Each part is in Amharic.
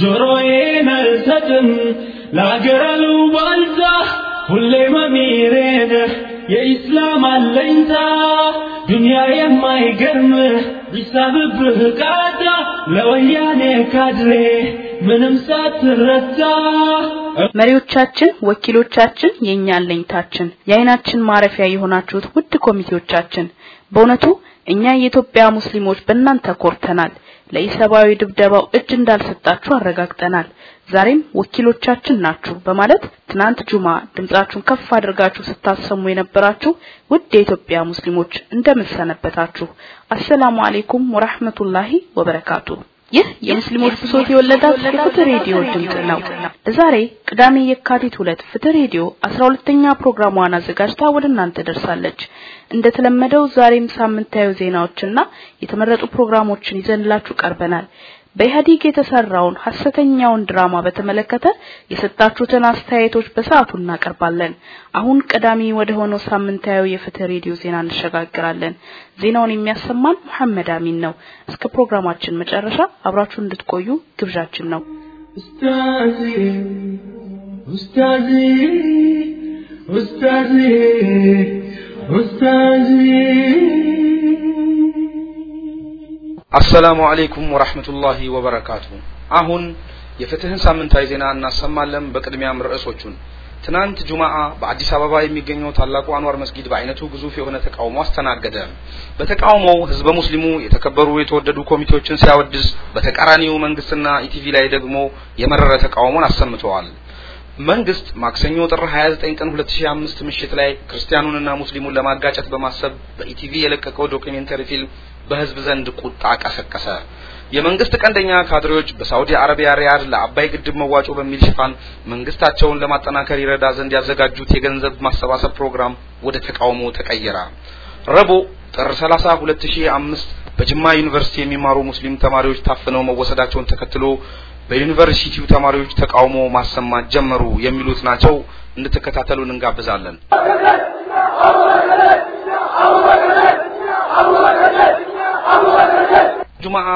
ጆሮዬን አልሰጥም ለአገር አሉባልታ ሁሌ መሚሬ ነህ የኢስላም አለኝታ ዱንያ የማይገርምህ ቢሳብብህ ቃታ ለወያኔ ካድሬ ምንም ሳትረታ መሪዎቻችን፣ ወኪሎቻችን፣ የእኛ አለኝታችን፣ የአይናችን ማረፊያ የሆናችሁት ውድ ኮሚቴዎቻችን በእውነቱ እኛ የኢትዮጵያ ሙስሊሞች በእናንተ ኮርተናል። ለኢሰብአዊ ድብደባው እጅ እንዳልሰጣችሁ አረጋግጠናል። ዛሬም ወኪሎቻችን ናችሁ በማለት ትናንት ጁማ ድምጻችሁን ከፍ አድርጋችሁ ስታሰሙ የነበራችሁ ውድ የኢትዮጵያ ሙስሊሞች እንደምን ሰነበታችሁ? አሰላሙ አለይኩም ወራህመቱላሂ ወበረካቱ። ይህ የሙስሊሞች ብሶት የወለዳት የፍትህ ሬዲዮ ድምጽ ነው። ለዛሬ ቅዳሜ የካቲት ሁለት ፍትህ ሬዲዮ 12ኛ ፕሮግራሟን አዘጋጅታ ወደ እናንተ ደርሳለች። እንደተለመደው ዛሬም ሳምንታዊ ዜናዎችና የተመረጡ ፕሮግራሞችን ይዘንላችሁ ቀርበናል። በኢህአዴግ የተሰራውን ሐሰተኛውን ድራማ በተመለከተ የሰጣችሁትን አስተያየቶች በሰዓቱ እናቀርባለን። አሁን ቀዳሚ ወደ ሆነው ሳምንታዊ የፍትህ ሬዲዮ ዜና እንሸጋግራለን። ዜናውን የሚያሰማን መሐመድ አሚን ነው። እስከ ፕሮግራማችን መጨረሻ አብራችሁ እንድትቆዩ ግብዣችን ነው። ኡስታዚ ኡስታዚ ኡስታዚ አሰላሙ አለይኩም ወራህመቱላሂ ወበረካቱ። አሁን የፍትህን ሳምንታዊ ዜና እናሰማለን። በቅድሚያም ርዕሶቹን ትናንት ጁማአ በአዲስ አበባ የሚገኘው ታላቁ አንዋር መስጊድ በአይነቱ ግዙፍ የሆነ ተቃውሞ አስተናገደ። በተቃውሞው ህዝበ ሙስሊሙ የተከበሩ የተወደዱ ኮሚቴዎችን ሲያወድስ፣ በተቃራኒው መንግስትና ኢቲቪ ላይ ደግሞ የመረረ ተቃውሞን አሰምተዋል። መንግስት ማክሰኞ ጥር 29 ቀን 2005 ምሽት ላይ ክርስቲያኑንና ሙስሊሙን ለማጋጨት በማሰብ በኢቲቪ የለቀቀው ዶክሜንተሪ ፊልም በህዝብ ዘንድ ቁጣ ቀሰቀሰ። የመንግስት ቀንደኛ ካድሬዎች በሳውዲ አረቢያ ሪያድ ለአባይ ግድብ መዋጮ በሚል ሽፋን መንግስታቸውን ለማጠናከር ይረዳ ዘንድ ያዘጋጁት የገንዘብ ማሰባሰብ ፕሮግራም ወደ ተቃውሞ ተቀየረ። ረቡዕ ጥር 30 2005 በጅማ ዩኒቨርሲቲ የሚማሩ ሙስሊም ተማሪዎች ታፍነው መወሰዳቸውን ተከትሎ በዩኒቨርሲቲው ተማሪዎች ተቃውሞ ማሰማት ጀመሩ የሚሉት ናቸው። እንድትከታተሉን እንጋብዛለን። ጁማአ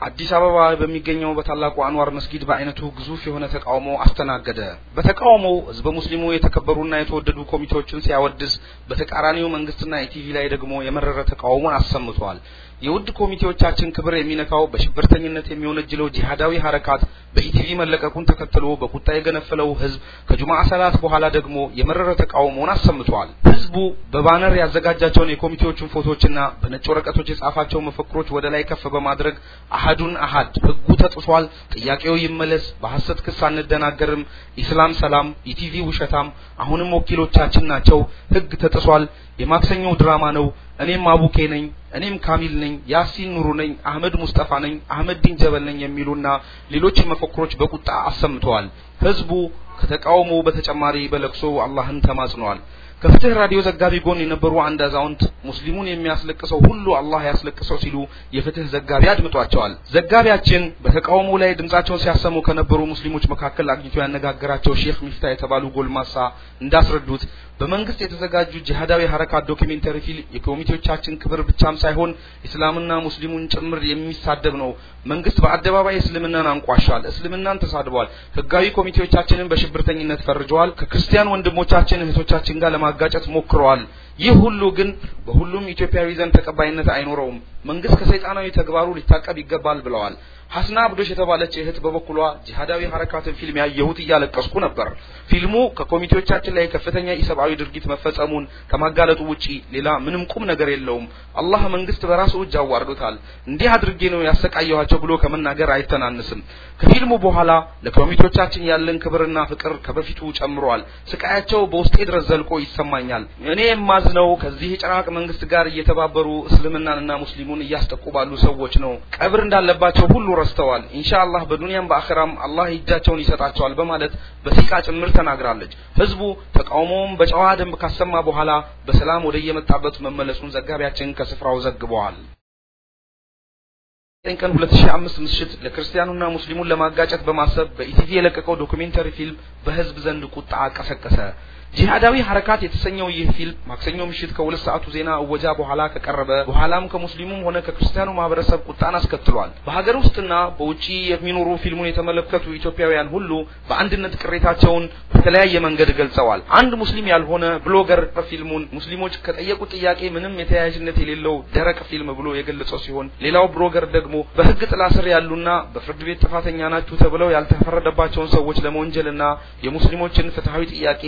አዲስ አበባ በሚገኘው በታላቁ አንዋር መስጊድ በአይነቱ ግዙፍ የሆነ ተቃውሞ አስተናገደ። በተቃውሞው ህዝበ ሙስሊሙ የተከበሩና የተወደዱ ኮሚቴዎችን ሲያወድስ፣ በተቃራኒው መንግስትና ኢቲቪ ላይ ደግሞ የመረረ ተቃውሞን አሰምቷል። የውድ ኮሚቴዎቻችን ክብር የሚነካው በሽብርተኝነት የሚወነጅለው ጂሃዳዊ ሀረካት በኢቲቪ መለቀቁን ተከትሎ በቁጣ የገነፈለው ህዝብ ከጁማዓ ሰላት በኋላ ደግሞ የመረረ ተቃውሞውን አሰምቷል። ህዝቡ በባነር ያዘጋጃቸውን የኮሚቴዎቹን ፎቶዎችና በነጭ ወረቀቶች የጻፋቸው መፈክሮች ወደ ላይ ከፍ በማድረግ አሃዱን አሃድ ህጉ ተጥሷል፣ ጥያቄው ይመለስ፣ በሐሰት ክስ አንደናገርም፣ ኢስላም ሰላም፣ ኢቲቪ ውሸታም፣ አሁንም ወኪሎቻችን ናቸው፣ ህግ ተጥሷል፣ የማክሰኞው ድራማ ነው፣ እኔም አቡኬ ነኝ፣ እኔም ካሚል ነኝ፣ ያሲን ኑሩ ነኝ፣ አህመድ ሙስጠፋ ነኝ፣ አህመድ ዲን ጀበል ነኝ የሚሉና ሌሎች መፈክሮች በቁጣ አሰምተዋል። ህዝቡ ከተቃውሞው በተጨማሪ በለቅሶ አላህን ተማጽኗል። ከፍትህ ራዲዮ ዘጋቢ ጎን የነበሩ አንድ አዛውንት ሙስሊሙን የሚያስለቅሰው ሁሉ አላህ ያስለቅሰው ሲሉ የፍትህ ዘጋቢ አድምጧቸዋል። ዘጋቢያችን በተቃውሞ ላይ ድምጻቸውን ሲያሰሙ ከነበሩ ሙስሊሞች መካከል አግኝቶ ያነጋገራቸው ሼክ ሚፍታ የተባሉ ጎልማሳ እንዳስረዱት በመንግስት የተዘጋጁ ጂሃዳዊ ሀረካት ዶኪሜንተሪ ፊልም የኮሚቴዎቻችን ክብር ብቻም ሳይሆን እስላምና ሙስሊሙን ጭምር የሚሳደብ ነው። መንግስት በአደባባይ እስልምናን አንቋሻል፣ እስልምናን ተሳድቧል፣ ህጋዊ ኮሚቴዎቻችንን በሽብርተኝነት ፈርጀዋል፣ ከክርስቲያን ወንድሞቻችን እህቶቻችን ጋር ለማጋጨት ሞክረዋል። ይህ ሁሉ ግን በሁሉም ኢትዮጵያዊ ዘንድ ተቀባይነት አይኖረውም። መንግስት ከሰይጣናዊ ተግባሩ ሊታቀብ ይገባል ብለዋል። ሀስና አብዶሽ የተባለች እህት በበኩሏ ጂሃዳዊ ሀረካትን ፊልም ያየሁት እያለቀስኩ ነበር። ፊልሙ ከኮሚቴዎቻችን ላይ ከፍተኛ ኢሰብአዊ ድርጊት መፈጸሙን ከማጋለጡ ውጪ ሌላ ምንም ቁም ነገር የለውም። አላህ መንግስት በራሱ እጅ አዋርዶታል። እንዲህ አድርጌ ነው ያሰቃየኋቸው ብሎ ከመናገር አይተናንስም። ከፊልሙ በኋላ ለኮሚቴዎቻችን ያለን ክብርና ፍቅር ከበፊቱ ጨምሯል። ስቃያቸው በውስጤ ድረስ ዘልቆ ይሰማኛል። እኔ የማዝነው ከዚህ ጭራቅ መንግስት ጋር እየተባበሩ እስልምናንና ሙስሊሙን እያስጠቁ ባሉ ሰዎች ነው። ቀብር እንዳለባቸው ሁሉ ረስተዋል። ኢንሻአላህ በዱንያም በአኺራም አላህ እጃቸውን ይሰጣቸዋል በማለት በሲቃ ጭምር ተናግራለች። ህዝቡ ተቃውሞውን በጨዋ ደንብ ካሰማ በኋላ በሰላም ወደ የመጣበት መመለሱን ዘጋቢያችን ከስፍራው ዘግበዋል። ቀን 2005 ምሽት ለክርስቲያኑና ሙስሊሙን ለማጋጨት በማሰብ በኢቲቪ የለቀቀው ዶኩሜንተሪ ፊልም በህዝብ ዘንድ ቁጣ ቀሰቀሰ። ጂሃዳዊ ሀረካት የተሰኘው ይህ ፊልም ማክሰኞ ምሽት ከሁለት ሰዓቱ ዜና እወጃ በኋላ ከቀረበ በኋላም ከሙስሊሙም ሆነ ከክርስቲያኑ ማህበረሰብ ቁጣን አስከትሏል። በሀገር ውስጥና በውጪ የሚኖሩ ፊልሙን የተመለከቱ ኢትዮጵያውያን ሁሉ በአንድነት ቅሬታቸውን በተለያየ መንገድ ገልጸዋል። አንድ ሙስሊም ያልሆነ ብሎገር ፊልሙን ሙስሊሞች ከጠየቁት ጥያቄ ምንም የተያያዥነት የሌለው ደረቅ ፊልም ብሎ የገለጸው ሲሆን ሌላው ብሎገር ደግሞ በህግ ጥላ ስር ያሉና በፍርድ ቤት ጥፋተኛ ናችሁ ተብለው ያልተፈረደባቸውን ሰዎች ለመወንጀልና የሙስሊሞችን ፍትሐዊ ጥያቄ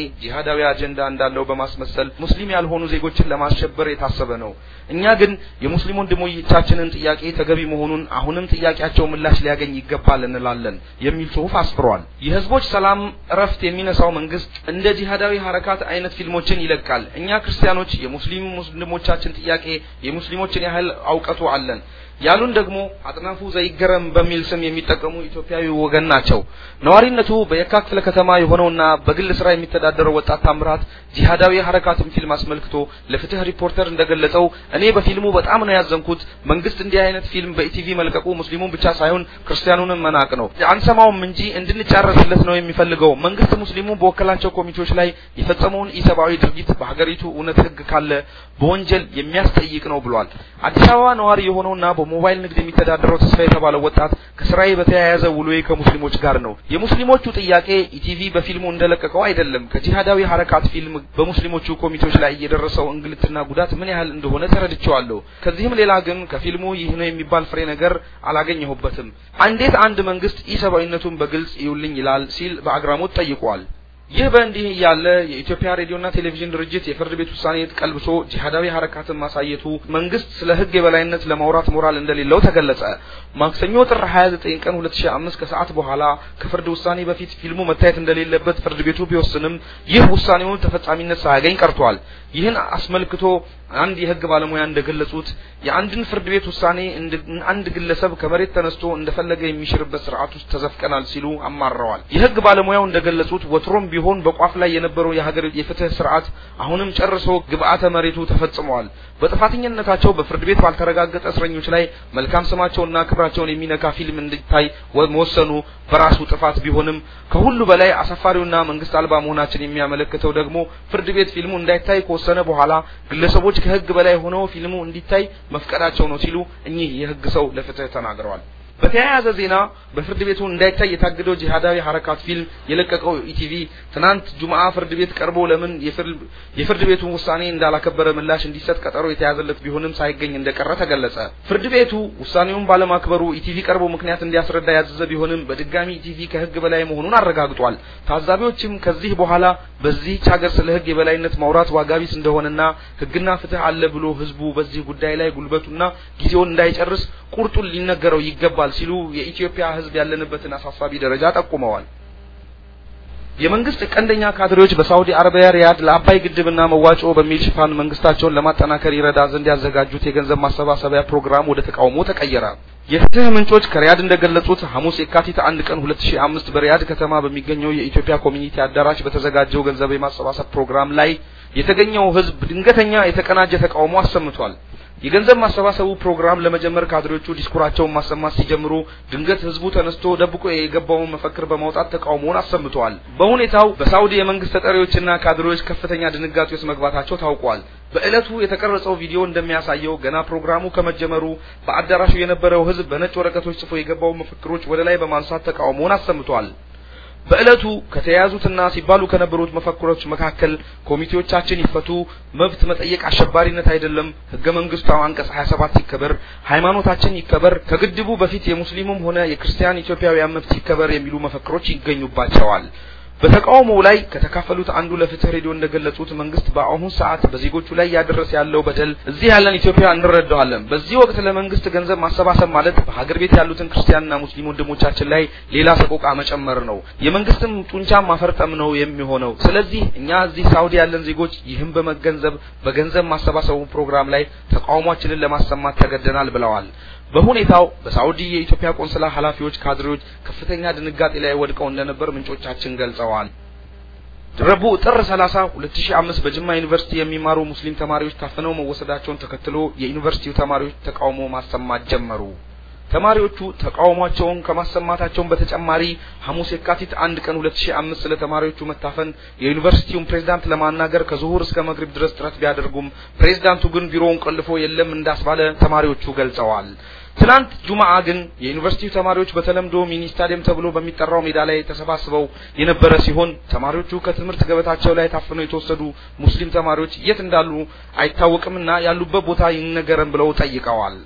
ጂሃዳዊ አጀንዳ እንዳለው በማስመሰል ሙስሊም ያልሆኑ ዜጎችን ለማሸበር የታሰበ ነው። እኛ ግን የሙስሊም ወንድሞቻችንን ጥያቄ ተገቢ መሆኑን አሁንም ጥያቄያቸው ምላሽ ሊያገኝ ይገባል እንላለን የሚል ጽሁፍ አስፍሯል። የህዝቦች ሰላም እረፍት የሚነሳው መንግስት እንደ ጂሃዳዊ ሀረካት አይነት ፊልሞችን ይለቃል። እኛ ክርስቲያኖች የሙስሊም ወንድሞቻችን ጥያቄ የሙስሊሞችን ያህል እውቀቱ አለን ያሉን ደግሞ አጥናፉ ዘይገረም በሚል ስም የሚጠቀሙ ኢትዮጵያዊ ወገን ናቸው። ነዋሪነቱ በየካ ክፍለ ከተማ የሆነውና በግል ስራ የሚተዳደረው ወጣት ታምራት ጂሃዳዊ ሀረካትን ፊልም አስመልክቶ ለፍትህ ሪፖርተር እንደገለጸው እኔ በፊልሙ በጣም ነው ያዘንኩት። መንግስት እንዲህ አይነት ፊልም በኢቲቪ መልቀቁ ሙስሊሙን ብቻ ሳይሆን ክርስቲያኑንም መናቅ ነው። አንሰማውም እንጂ እንድንጫረስለት ነው የሚፈልገው። መንግስት ሙስሊሙን በወከላቸው ኮሚቴዎች ላይ የፈጸመውን ኢሰብአዊ ድርጊት በሀገሪቱ እውነት ህግ ካለ በወንጀል የሚያስጠይቅ ነው ብሏል። አዲስ አበባ ነዋሪ የሆነውና በሞባይል ንግድ የሚተዳደረው ተስፋ የተባለው ወጣት ከስራዬ በተያያዘ ውሎዬ ከሙስሊሞች ጋር ነው። የሙስሊሞቹ ጥያቄ ኢቲቪ በፊልሙ እንደለቀቀው አይደለም። ከጂሃዳዊ ሀረካት ፊልም በሙስሊሞቹ ኮሚቴዎች ላይ የደረሰው እንግልትና ጉዳት ምን ያህል እንደሆነ ተረድቼዋለሁ። ከዚህም ሌላ ግን ከፊልሙ ይህ ነው የሚባል ፍሬ ነገር አላገኘሁበትም። እንዴት አንድ መንግስት ኢሰብአዊነቱን በግልጽ ይውልኝ ይላል ሲል በአግራሞት ጠይቋል። ይህ በእንዲህ እያለ የኢትዮጵያ ሬዲዮና ቴሌቪዥን ድርጅት የፍርድ ቤት ውሳኔ ቀልብሶ ጂሃዳዊ ሀረካትን ማሳየቱ መንግስት ስለ ህግ የበላይነት ለማውራት ሞራል እንደሌለው ተገለጸ። ማክሰኞ ጥር 29 ቀን 2005 ከሰዓት በኋላ ከፍርድ ውሳኔ በፊት ፊልሙ መታየት እንደሌለበት ፍርድ ቤቱ ቢወስንም ይህ ውሳኔውን ተፈጻሚነት ሳያገኝ ቀርቷል። ይህን አስመልክቶ አንድ የህግ ባለሙያ እንደገለጹት የአንድን ፍርድ ቤት ውሳኔ አንድ ግለሰብ ከመሬት ተነስቶ እንደፈለገ የሚሽርበት ስርዓት ውስጥ ተዘፍቀናል ሲሉ አማረዋል። የህግ ባለሙያው እንደገለጹት ወትሮም ቢሆን በቋፍ ላይ የነበረው የሀገር የፍትህ ስርዓት አሁንም ጨርሶ ግብአተ መሬቱ ተፈጽመዋል። በጥፋተኝነታቸው በፍርድ ቤት ባልተረጋገጠ እስረኞች ላይ መልካም ስማቸውና ክብራቸውን የሚነካ ፊልም እንዲታይ መወሰኑ በራሱ ጥፋት ቢሆንም ከሁሉ በላይ አሳፋሪውና መንግስት አልባ መሆናችን የሚያመለክተው ደግሞ ፍርድ ቤት ፊልሙ እንዳይታይ ከወሰነ በኋላ ግለሰቦች ከህግ በላይ ሆነው ፊልሙ እንዲታይ መፍቀዳቸው ነው ሲሉ እኚህ የህግ ሰው ለፍትህ ተናግረዋል። በተያያዘ ዜና በፍርድ ቤቱ እንዳይታይ የታገደው ጂሃዳዊ ሀረካት ፊልም የለቀቀው ኢቲቪ ትናንት ጁምአ ፍርድ ቤት ቀርቦ ለምን የፍርድ ቤቱን ውሳኔ እንዳላከበረ ምላሽ እንዲሰጥ ቀጠሮ የተያዘለት ቢሆንም ሳይገኝ እንደቀረ ተገለጸ። ፍርድ ቤቱ ውሳኔውን ባለማክበሩ ኢቲቪ ቀርቦ ምክንያት እንዲያስረዳ ያዘዘ ቢሆንም በድጋሚ ኢቲቪ ከህግ በላይ መሆኑን አረጋግጧል። ታዛቢዎችም ከዚህ በኋላ በዚህች ሀገር ስለ ህግ የበላይነት ማውራት ዋጋቢስ እንደሆነና ህግና ፍትህ አለ ብሎ ህዝቡ በዚህ ጉዳይ ላይ ጉልበቱና ጊዜውን እንዳይጨርስ ቁርጡን ሊነገረው ይገባል ሲሉ የኢትዮጵያ ህዝብ ያለንበትን አሳሳቢ ደረጃ ጠቁመዋል። የመንግስት ቀንደኛ ካድሬዎች በሳውዲ አረቢያ ሪያድ ለአባይ ግድብና መዋጮ በሚል ሽፋን መንግስታቸውን ለማጠናከር ይረዳ ዘንድ ያዘጋጁት የገንዘብ ማሰባሰቢያ ፕሮግራም ወደ ተቃውሞ ተቀየረ። የፍትህ ምንጮች ከሪያድ እንደገለጹት ሐሙስ የካቲት አንድ ቀን 2005 በሪያድ ከተማ በሚገኘው የኢትዮጵያ ኮሚኒቲ አዳራሽ በተዘጋጀው ገንዘብ የማሰባሰብ ፕሮግራም ላይ የተገኘው ህዝብ ድንገተኛ የተቀናጀ ተቃውሞ አሰምቷል። የገንዘብ ማሰባሰቡ ፕሮግራም ለመጀመር ካድሬዎቹ ዲስኩራቸውን ማሰማት ሲጀምሩ ድንገት ህዝቡ ተነስቶ ደብቆ የገባውን መፈክር በማውጣት ተቃውሞውን አሰምተዋል። በሁኔታው በሳውዲ የመንግስት ተጠሪዎችና ካድሬዎች ከፍተኛ ድንጋጤ ውስጥ መግባታቸው ታውቋል። በዕለቱ የተቀረጸው ቪዲዮ እንደሚያሳየው ገና ፕሮግራሙ ከመጀመሩ በአዳራሹ የነበረው ህዝብ በነጭ ወረቀቶች ጽፎ የገባውን መፈክሮች ወደ ላይ በማንሳት ተቃውሞውን አሰምቷል። በዕለቱ ከተያያዙትና ሲባሉ ከነበሩት መፈክሮች መካከል ኮሚቴዎቻችን ይፈቱ፣ መብት መጠየቅ አሸባሪነት አይደለም፣ ህገ መንግስታዊ አንቀጽ 27 ይከበር፣ ሃይማኖታችን ይከበር፣ ከግድቡ በፊት የሙስሊሙም ሆነ የክርስቲያን ኢትዮጵያውያን መብት ይከበር የሚሉ መፈክሮች ይገኙባቸዋል። በተቃውሞው ላይ ከተካፈሉት አንዱ ለፍትህ ሬዲዮ እንደገለጹት መንግስት በአሁኑ ሰዓት በዜጎቹ ላይ እያደረሰ ያለው በደል እዚህ ያለን ኢትዮጵያ እንረዳዋለን። በዚህ ወቅት ለመንግስት ገንዘብ ማሰባሰብ ማለት በሀገር ቤት ያሉትን ክርስቲያንና ሙስሊም ወንድሞቻችን ላይ ሌላ ሰቆቃ መጨመር ነው። የመንግስትም ጡንቻ ማፈርጠም ነው የሚሆነው። ስለዚህ እኛ እዚህ ሳውዲ ያለን ዜጎች ይህም በመገንዘብ በገንዘብ ማሰባሰቡ ፕሮግራም ላይ ተቃውሟችንን ለማሰማት ተገደናል ብለዋል። በሁኔታው በሳውዲ የኢትዮጵያ ቆንስላ ኃላፊዎች፣ ካድሬዎች ከፍተኛ ድንጋጤ ላይ ወድቀው እንደነበር ምንጮቻችን ገልጸዋል። ረቡዕ ጥር 30 2005 በጅማ ዩኒቨርሲቲ የሚማሩ ሙስሊም ተማሪዎች ታፍነው መወሰዳቸውን ተከትሎ የዩኒቨርሲቲው ተማሪዎች ተቃውሞ ማሰማት ጀመሩ። ተማሪዎቹ ተቃውሟቸውን ከማሰማታቸውን በተጨማሪ ሐሙስ የካቲት አንድ ቀን 2005 ስለ ተማሪዎቹ መታፈን የዩኒቨርሲቲውን ፕሬዝዳንት ለማናገር ከዙሁር እስከ መግሪብ ድረስ ጥረት ቢያደርጉም ፕሬዝዳንቱ ግን ቢሮውን ቆልፎ የለም እንዳስባለ ተማሪዎቹ ገልጸዋል። ትናንት ጁማአ ግን የዩኒቨርሲቲው ተማሪዎች በተለምዶ ሚኒ ስታዲየም ተብሎ በሚጠራው ሜዳ ላይ ተሰባስበው የነበረ ሲሆን ተማሪዎቹ ከትምህርት ገበታቸው ላይ ታፍነው የተወሰዱ ሙስሊም ተማሪዎች የት እንዳሉ አይታወቅምና ያሉበት ቦታ ይነገረን ብለው ጠይቀዋል።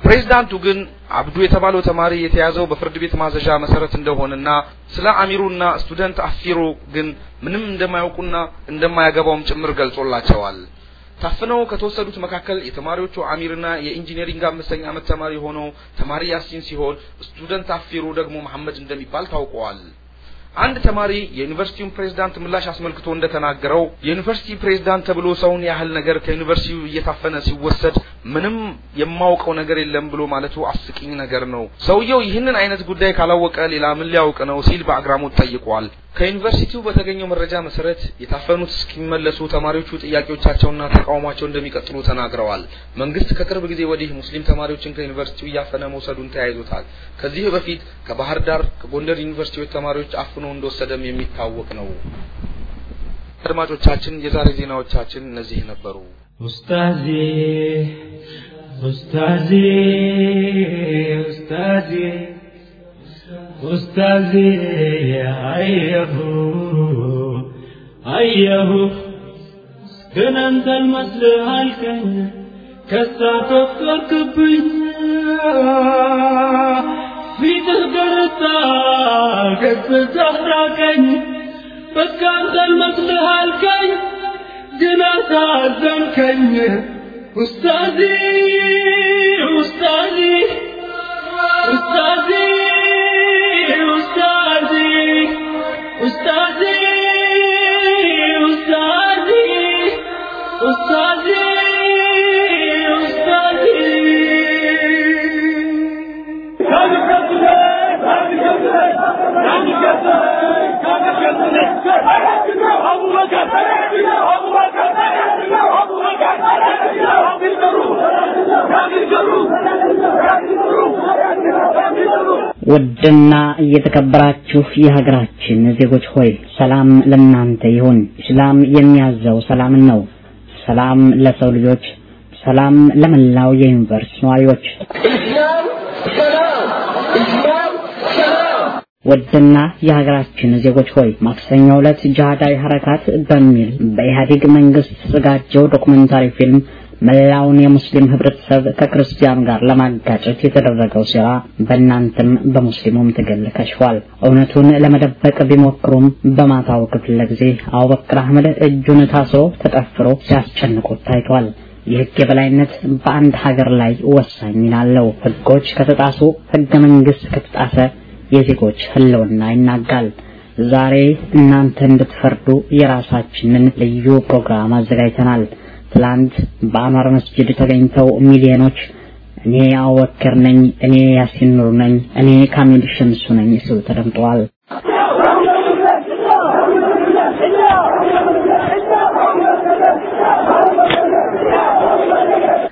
ፕሬዝዳንቱ ግን አብዱ የተባለው ተማሪ የተያዘው በፍርድ ቤት ማዘዣ መሰረት እንደሆነና ስለ አሚሩና student affair ኦ ግን ምንም እንደማያውቁና እንደማያገባውም ጭምር ገልጾላቸዋል። ታፍነው ከተወሰዱት መካከል የተማሪዎቹ አሚርና የኢንጂነሪንግ አምስተኛ ዓመት ተማሪ የሆነው ተማሪ ያሲን ሲሆን student affair ኡ ደግሞ መሐመድ እንደሚባል ታውቀዋል። አንድ ተማሪ የዩኒቨርሲቲውን ፕሬዝዳንት ምላሽ አስመልክቶ እንደተናገረው የዩኒቨርሲቲ ፕሬዝዳንት ተብሎ ሰውን ያህል ነገር ከዩኒቨርሲቲው እየታፈነ ሲወሰድ ምንም የማውቀው ነገር የለም ብሎ ማለቱ አስቂኝ ነገር ነው። ሰውየው ይህንን አይነት ጉዳይ ካላወቀ ሌላ ምን ሊያውቅ ነው ሲል በአግራሞት ጠይቋል። ከዩኒቨርሲቲው በተገኘው መረጃ መሰረት የታፈኑት እስኪመለሱ ተማሪዎቹ ጥያቄዎቻቸውና ተቃውሟቸው እንደሚቀጥሉ ተናግረዋል። መንግስት ከቅርብ ጊዜ ወዲህ ሙስሊም ተማሪዎችን ከዩኒቨርሲቲው እያፈነ መውሰዱን ተያይዞታል። ከዚህ በፊት ከባህር ዳር፣ ከጎንደር ዩኒቨርሲቲዎች ተማሪዎች አፍኖ እንደወሰደም የሚታወቅ ነው። አድማጮቻችን፣ የዛሬ ዜናዎቻችን እነዚህ ነበሩ። ኡስታዚ ኡስታዚ ኡስታዚ ኡስታዚ አየሁ አየሁ ግን አንተን መስልህ አልከኝ ከሳ ተፈርክብኝ بتهدرتا كيف تحركني بس انت المثلها الكي جنات عزمكني استاذي استاذي استاذي استاذي استاذي استاذي استاذي ውድና እየተከበራችሁ የሀገራችን ዜጎች ሆይ ሰላም ለእናንተ ይሁን። ኢስላም የሚያዘው ሰላምን ነው። ሰላም ለሰው ልጆች፣ ሰላም ለመላው የዩኒቨርስ ነዋሪዎች። ውድና የሀገራችን ዜጎች ሆይ ማክሰኞ ዕለት ጅሃዳዊ ሀረካት በሚል በኢህአዴግ መንግስት የተዘጋጀው ዶኩሜንታሪ ፊልም መላውን የሙስሊም ህብረተሰብ ከክርስቲያኑ ጋር ለማጋጨት የተደረገው ሴራ በእናንተም በሙስሊሙም ትግል ከሽፏል። እውነቱን ለመደበቅ ቢሞክሩም በማታው ክፍለ ጊዜ አቡበክር አህመድ እጁን ታስሮ ተጠፍሮ ሲያስጨንቁት ታይቷል። የህግ የበላይነት በአንድ ሀገር ላይ ወሳኝ ሚና አለው። ህጎች ከተጣሱ፣ ህገ መንግስት ከተጣሰ የዜጎች ህልውና ይናጋል። ዛሬ እናንተ እንድትፈርዱ የራሳችንን ልዩ ፕሮግራም አዘጋጅተናል። ትላንት በአንዋር መስጂድ ተገኝተው ሚሊዮኖች እኔ አወከር ነኝ፣ እኔ ያሲን ኑር ነኝ፣ እኔ ካሚል ሸምሱ ነኝ ሲሉ ተደምጠዋል።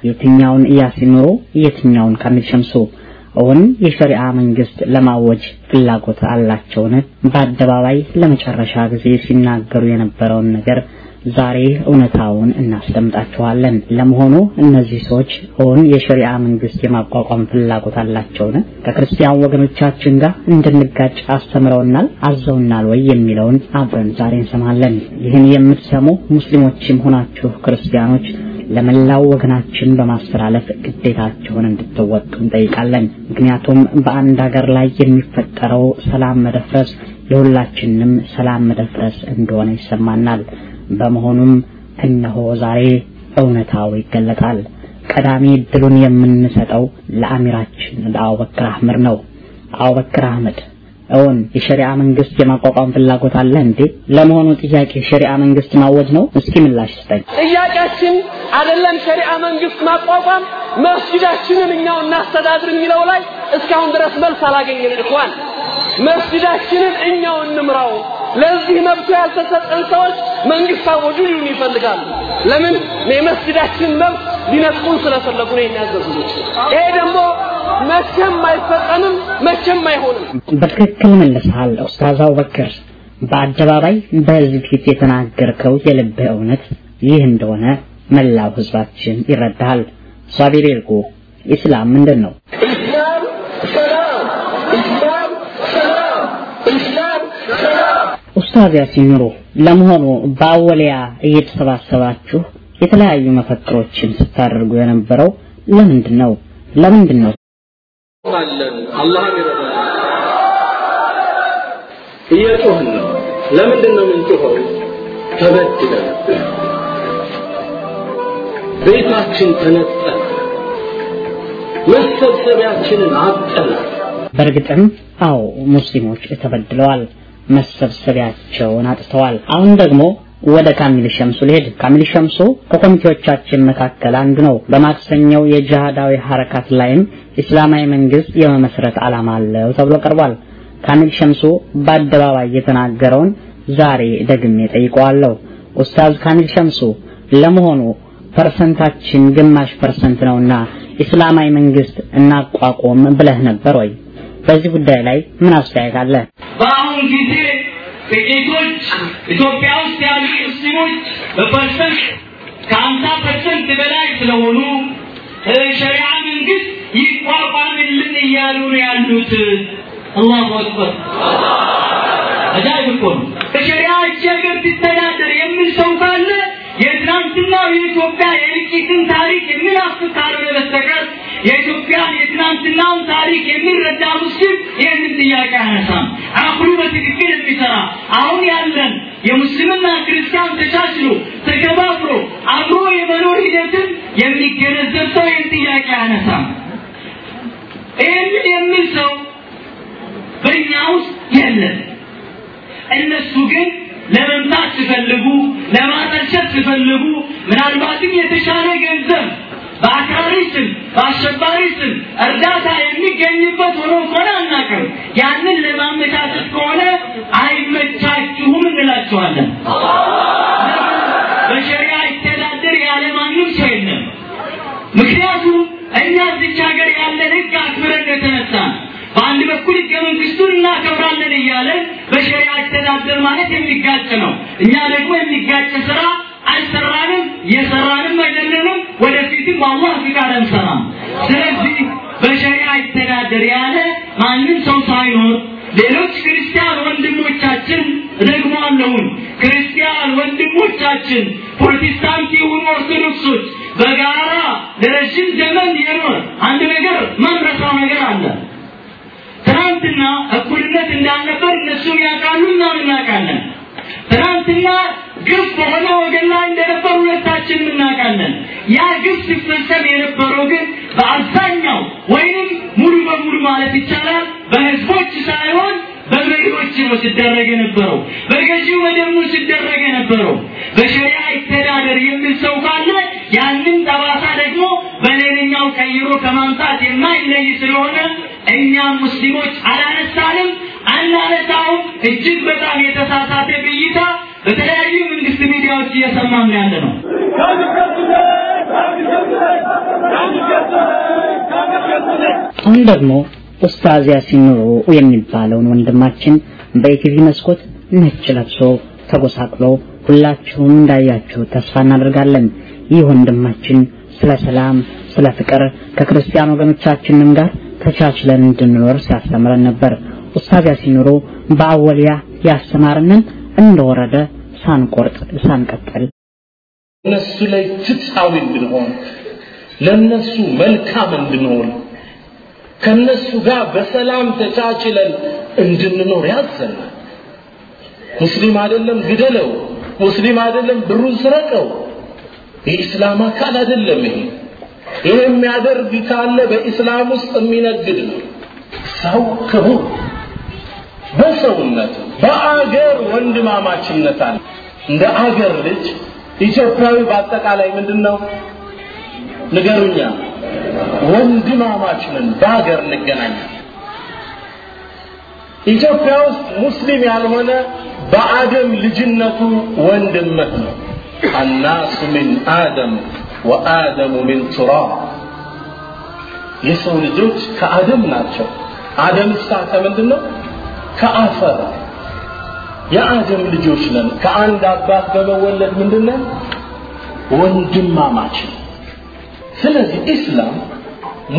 የትኛውን ያሲን ኑሩ፣ የትኛውን ካሚል ሸምሱ? እውን የሸሪዓ መንግስት ለማወጅ ፍላጎት አላቸውን? በአደባባይ ለመጨረሻ ጊዜ ሲናገሩ የነበረውን ነገር ዛሬ እውነታውን እናስደምጣችኋለን። ለመሆኑ እነዚህ ሰዎች እውን የሸሪዓ መንግስት የማቋቋም ፍላጎት አላቸውን? ከክርስቲያን ወገኖቻችን ጋር እንድንጋጭ አስተምረውናል፣ አዘውናል ወይ የሚለውን አብረን ዛሬ እንሰማለን። ይህን የምትሰሙ ሙስሊሞችም ሆናችሁ ክርስቲያኖች ለመላው ወገናችን በማስተላለፍ ግዴታቸውን እንድትወጡ እንጠይቃለን። ምክንያቱም በአንድ ሀገር ላይ የሚፈጠረው ሰላም መደፍረስ የሁላችንም ሰላም መደፍረስ እንደሆነ ይሰማናል። በመሆኑም እነሆ ዛሬ እውነታው ይገለጣል። ቀዳሚ እድሉን የምንሰጠው ለአሚራችን ለአቡበክር አህመድ ነው። አቡበክር አህመድ እውን የሸሪዓ መንግስት የማቋቋም ፍላጎት አለ እንዴ? ለመሆኑ ጥያቄ ሸሪዓ መንግስት ማወጅ ነው? እስኪ ምላሽ ስጠኝ። ጥያቄያችን አይደለም ሸሪዓ መንግስት ማቋቋም መስጂዳችንን እኛው እናስተዳድር የሚለው ላይ እስካሁን ድረስ መልስ አላገኘንም። እንኳን መስጂዳችንን እኛው እንምራው ለዚህ መብቱ ያልተሰጠን ሰዎች መንግስት አወጁ ሊሉን ይፈልጋሉ። ለምን የመስጂዳችን መብት ሊነጥቁን ስለፈለጉ ነው የሚያዘዙት። ይሄ ደግሞ መቼም አይፈጠንም፣ መቼም አይሆንም። በትክክል መልሰሃል ኡስታዝ አቡበክር። በአደባባይ በህዝብ ፊት የተናገርከው የልብህ እውነት ይህ እንደሆነ መላው ህዝባችን ይረዳሃል። ሷቢር ይርጉ ኢስላም ምንድን ነው? ኢስላም ሰላም፣ ኢስላም ሰላም፣ ኢስላም ሰላም። ኡስታዝ ያሲን ኑሩ፣ ለመሆኑ በአወሊያ እየተሰባሰባችሁ የተለያዩ መፈክሮችን ስታደርጉ የነበረው ለምንድን ነው? ለምንድን ነው? አለን አላህም ይረዳል። እየጮህን ነው። ለምንድን ነው የምንጮኸው? ተበድለን ቤታችን ተነጠለ፣ መሰብሰቢያችንን አጠለ። በእርግጥም አዎ ሙስሊሞች ተበድለዋል፣ መሰብሰቢያቸውን አጥተዋል። አሁን ደግሞ ወደ ካሚል ሸምሱ ልሄድ። ካሚል ሸምሱ ከኮሚቴዎቻችን መካከል አንዱ ነው። በማክሰኛው የጅሃዳዊ ሐረካት ላይም እስላማዊ መንግስት የመመስረት ዓላማ አለው ተብሎ ቀርቧል። ካሚል ሸምሱ በአደባባይ የተናገረውን ዛሬ ደግሜ ጠይቀዋለሁ። ኡስታዝ ካሚል ሸምሱ ለመሆኑ ፐርሰንታችን ግማሽ ፐርሰንት ነውና እስላማዊ መንግስት እናቋቁም ብለህ ነበር ወይ? በዚህ ጉዳይ ላይ ምን አስተያየት አለ? በአሁን ጊዜ ጥቂቶች ኢትዮጵያ ውስጥ ያሉ ሙስሊሞች በፐርሰንት ከሀምሳ ፐርሰንት በላይ ስለሆኑ ሸሪዓ መንግስት ይቋቋምልን እያሉ ነው ያሉት። አላሁ አክበር። አጃይብ እኮ ነው። በሸሪዓ እጅ ሀገር ትተዳደር ካለ የትናንትናው የኢትዮጵያ የእልቂትን ታሪክ የሚናፍቅ ካልሆነ በስተቀር የኢትዮጵያን የትናንትናውን ታሪክ የሚረዳ ሙስሊም ይህንን ጥያቄ አያነሳም። አሁኑ በትክክል የሚሰራ አሁን ያለን የሙስሊምና ክርስቲያን ተቻችሎ ተከባብሮ አብሮ የመኖር ሂደትን የሚገነዘብ ሰው ይህን ጥያቄ አያነሳም። ይህንን የሚል ሰው በእኛ ውስጥ የለም። እነሱ ግን ለመምታት ሲፈልጉ ለማጠልሸት ሲፈልጉ ምናልባትም የተሻለ ገንዘብ በአክራሪ ስም በአሸባሪ ስም እርዳታ የሚገኝበት ሆኖ ከሆነ አናውቅም። ያንን ለማመቻቸት ከሆነ አይመቻችሁም እንላቸዋለን። በሸሪያ ይተዳደር ያለ ሰው የለም። ምክንያቱም እኛ እዚች ሀገር ያለን ህግ አክብረን የተነሳ በአንድ በኩል ህገ መንግስቱን እናከብራለን እያለን በሸሪያ ይተዳደር ማለት የሚጋጭ ነው። እኛ ደግሞ የሚጋጭ ስራ አልሰራንም፣ የሰራንም አይደለንም፣ ወደፊትም በአላህ ፍቃድ አንሰራም። ስለዚህ በሸሪያ ይተዳደር ያለ ማንም ሰው ሳይኖር ሌሎች ክርስቲያን ወንድሞቻችን ደግሞ አለውን ክርስቲያን ወንድሞቻችን ፕሮቴስታንት የሆኑ ኦርቶዶክሶች በጋራ ለረጅም ዘመን የኖር አንድ ነገር ማንረሳው ነገር አለ። ትናንትና እኩልነት እንዳልነበር እነሱም ያውቃሉ፣ እኛም እናውቃለን። ትናንትና ግፍ በሆነ ወገን ላይ እንደነበር ሁለታችን እናውቃለን። ያ ግፍ ሲፈጸም የነበረው ግን በአብዛኛው ወይም ሙሉ በሙሉ ማለት ይቻላል በህዝቦች ሳይሆን በመሪዎች ነው ሲደረግ የነበረው፣ በገዢው መደብ ነው ሲደረግ የነበረው። በሸሪዓ ይተዳደር የሚል ሰው ካለ ያንን ጠባሳ ደግሞ በሌላኛው ቀይሮ ከማምጣት የማይለይ ስለሆነ እኛም ሙስሊሞች አላነሳንም፣ አናነሳውም። እጅግ በጣም የተሳሳተ ብይታ በተለያዩ መንግስት ሚዲያዎች እየሰማን ያለ ነው። አሁን ደግሞ ኡስታዝ ያሲን የሚባለውን ወንድማችን በኢቲቪ መስኮት ነጭ ለብሶ ተጎሳቅሎ ሁላችሁም እንዳያችሁ ተስፋ እናደርጋለን። ይህ ወንድማችን ስለ ሰላም፣ ስለ ፍቅር ከክርስቲያን ወገኖቻችንም ጋር ተቻችለን እንድንኖር ሲያስተምረን ነበር። ኡስታዝ ያሲን ኑሩ በአወሊያ ያስተማርንን እንደወረደ ሳንቆርጥ ሳንቀጥል እነሱ ላይ ፍትሃዊ እንድንሆን ለነሱ መልካም እንድንሆን ከነሱ ጋር በሰላም ተቻችለን እንድንኖር ያዘን። ሙስሊም አይደለም ግደለው፣ ሙስሊም አይደለም ብሩን ስረቀው። የኢስላም አካል አይደለም ይሄ። ይሄ የሚያደርግ ካለ በኢስላም ውስጥ የሚነግድ ነው። ሰው ክቡር በሰውነት በአገር ወንድማማችነት አለ። እንደ አገር ልጅ ኢትዮጵያዊ በአጠቃላይ ምንድነው? ንገሩኛ። ወንድማማች ነን፣ በሀገር እንገናኛለን። ኢትዮጵያ ውስጥ ሙስሊም ያልሆነ በአደም ልጅነቱ ወንድምህ ነው። አናሱ ሚን አደም ወአደሙ ሚን ቱራብ። የሰው ልጆች ከአደም ናቸው። አደም ሳ ከምንድን ነው ከአፈር። የአደም ልጆች ነን። ከአንድ አባት በመወለድ ምንድን ነን ወንድማማች ስለዚህ ኢስላም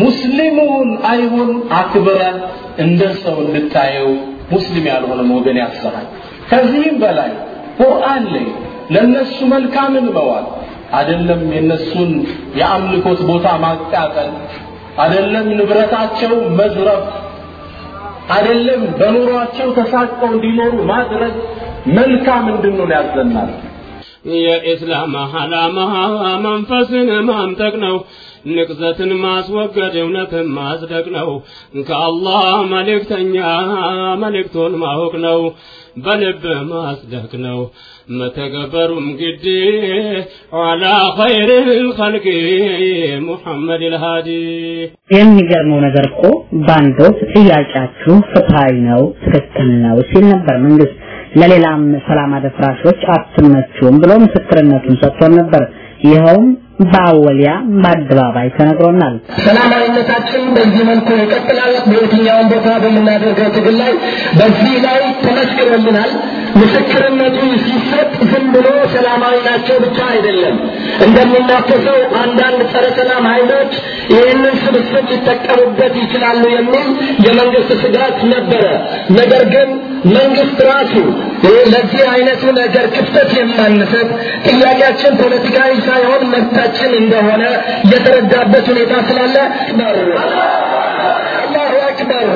ሙስሊሙን አይሁን አክብረን እንደ ሰው እንድታየው ሙስሊም ያልሆነን ወገን ያሰራል ከዚህም በላይ ቁርአን ላይ ለነሱ መልካምን መዋል አይደለም የነሱን የአምልኮት ቦታ ማቃጠል አይደለም ንብረታቸው መዝረፍ አይደለም በኑሯቸው ተሳቀው እንዲኖሩ ማድረግ መልካም እንድንሆን ያዘናል የኢስላም ዓላማ መንፈስን ማምጠቅ ነው። ንቅዘትን ማስወገድ እውነትን ማጽደቅ ነው። ከአላህ መልእክተኛ መልእክቱን ማወቅ ነው። በልብ ማጽደቅ ነው። መተገበሩም ግድ አላ ኸይር ልኸልቅ ሙሐመድ ልሃዲ የሚገርመው ነገር እኮ በአንድ ወቅት ጥያቄያችሁ ፍትሃዊ ነው ትክክል ነው ሲል ነበር መንግስት ለሌላም ሰላም አደፍራሾች አትመቹም ብሎ ምስክርነቱን ሰጥቶን ነበር። ይኸውም በአወሊያ በአደባባይ ተነግሮናል። ሰላማዊነታችን በዚህ መልኩ ይቀጥላል። በየትኛውም ቦታ በምናደርገው ትግል ላይ በዚህ ላይ ተመስክሮልናል ምስክርነቱ ሲሰጥ ዝም ብሎ ሰላማዊ ናቸው ብቻ አይደለም። እንደሚናፈሰው አንዳንድ ጸረ ሰላም ኃይሎች ይህንን ስብስብ ሊጠቀሙበት ይችላሉ የሚል የመንግስት ስጋት ነበረ። ነገር ግን መንግስት ራሱ ለዚህ አይነቱ ነገር ክፍተት የማንሰጥ ጥያቄያችን ፖለቲካዊ ሳይሆን መብታችን እንደሆነ የተረዳበት ሁኔታ ስላለ አላሁ አክበር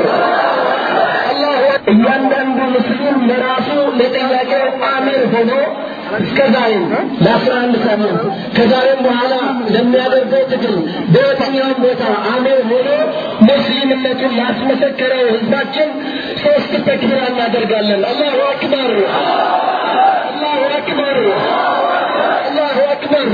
ሆኖ እስከ ዛሬም ለአስራ አንድ ሳምንት ከዛሬም በኋላ ለሚያደርገው ትግል በየትኛውም ቦታ አሚር ሆኖ ሙስሊምነቱን ያስመሰከረው ህዝባችን ሶስት ተክቢራ እናደርጋለን። አላሁ አክበር! አላሁ አክበር! አላሁ አክበር!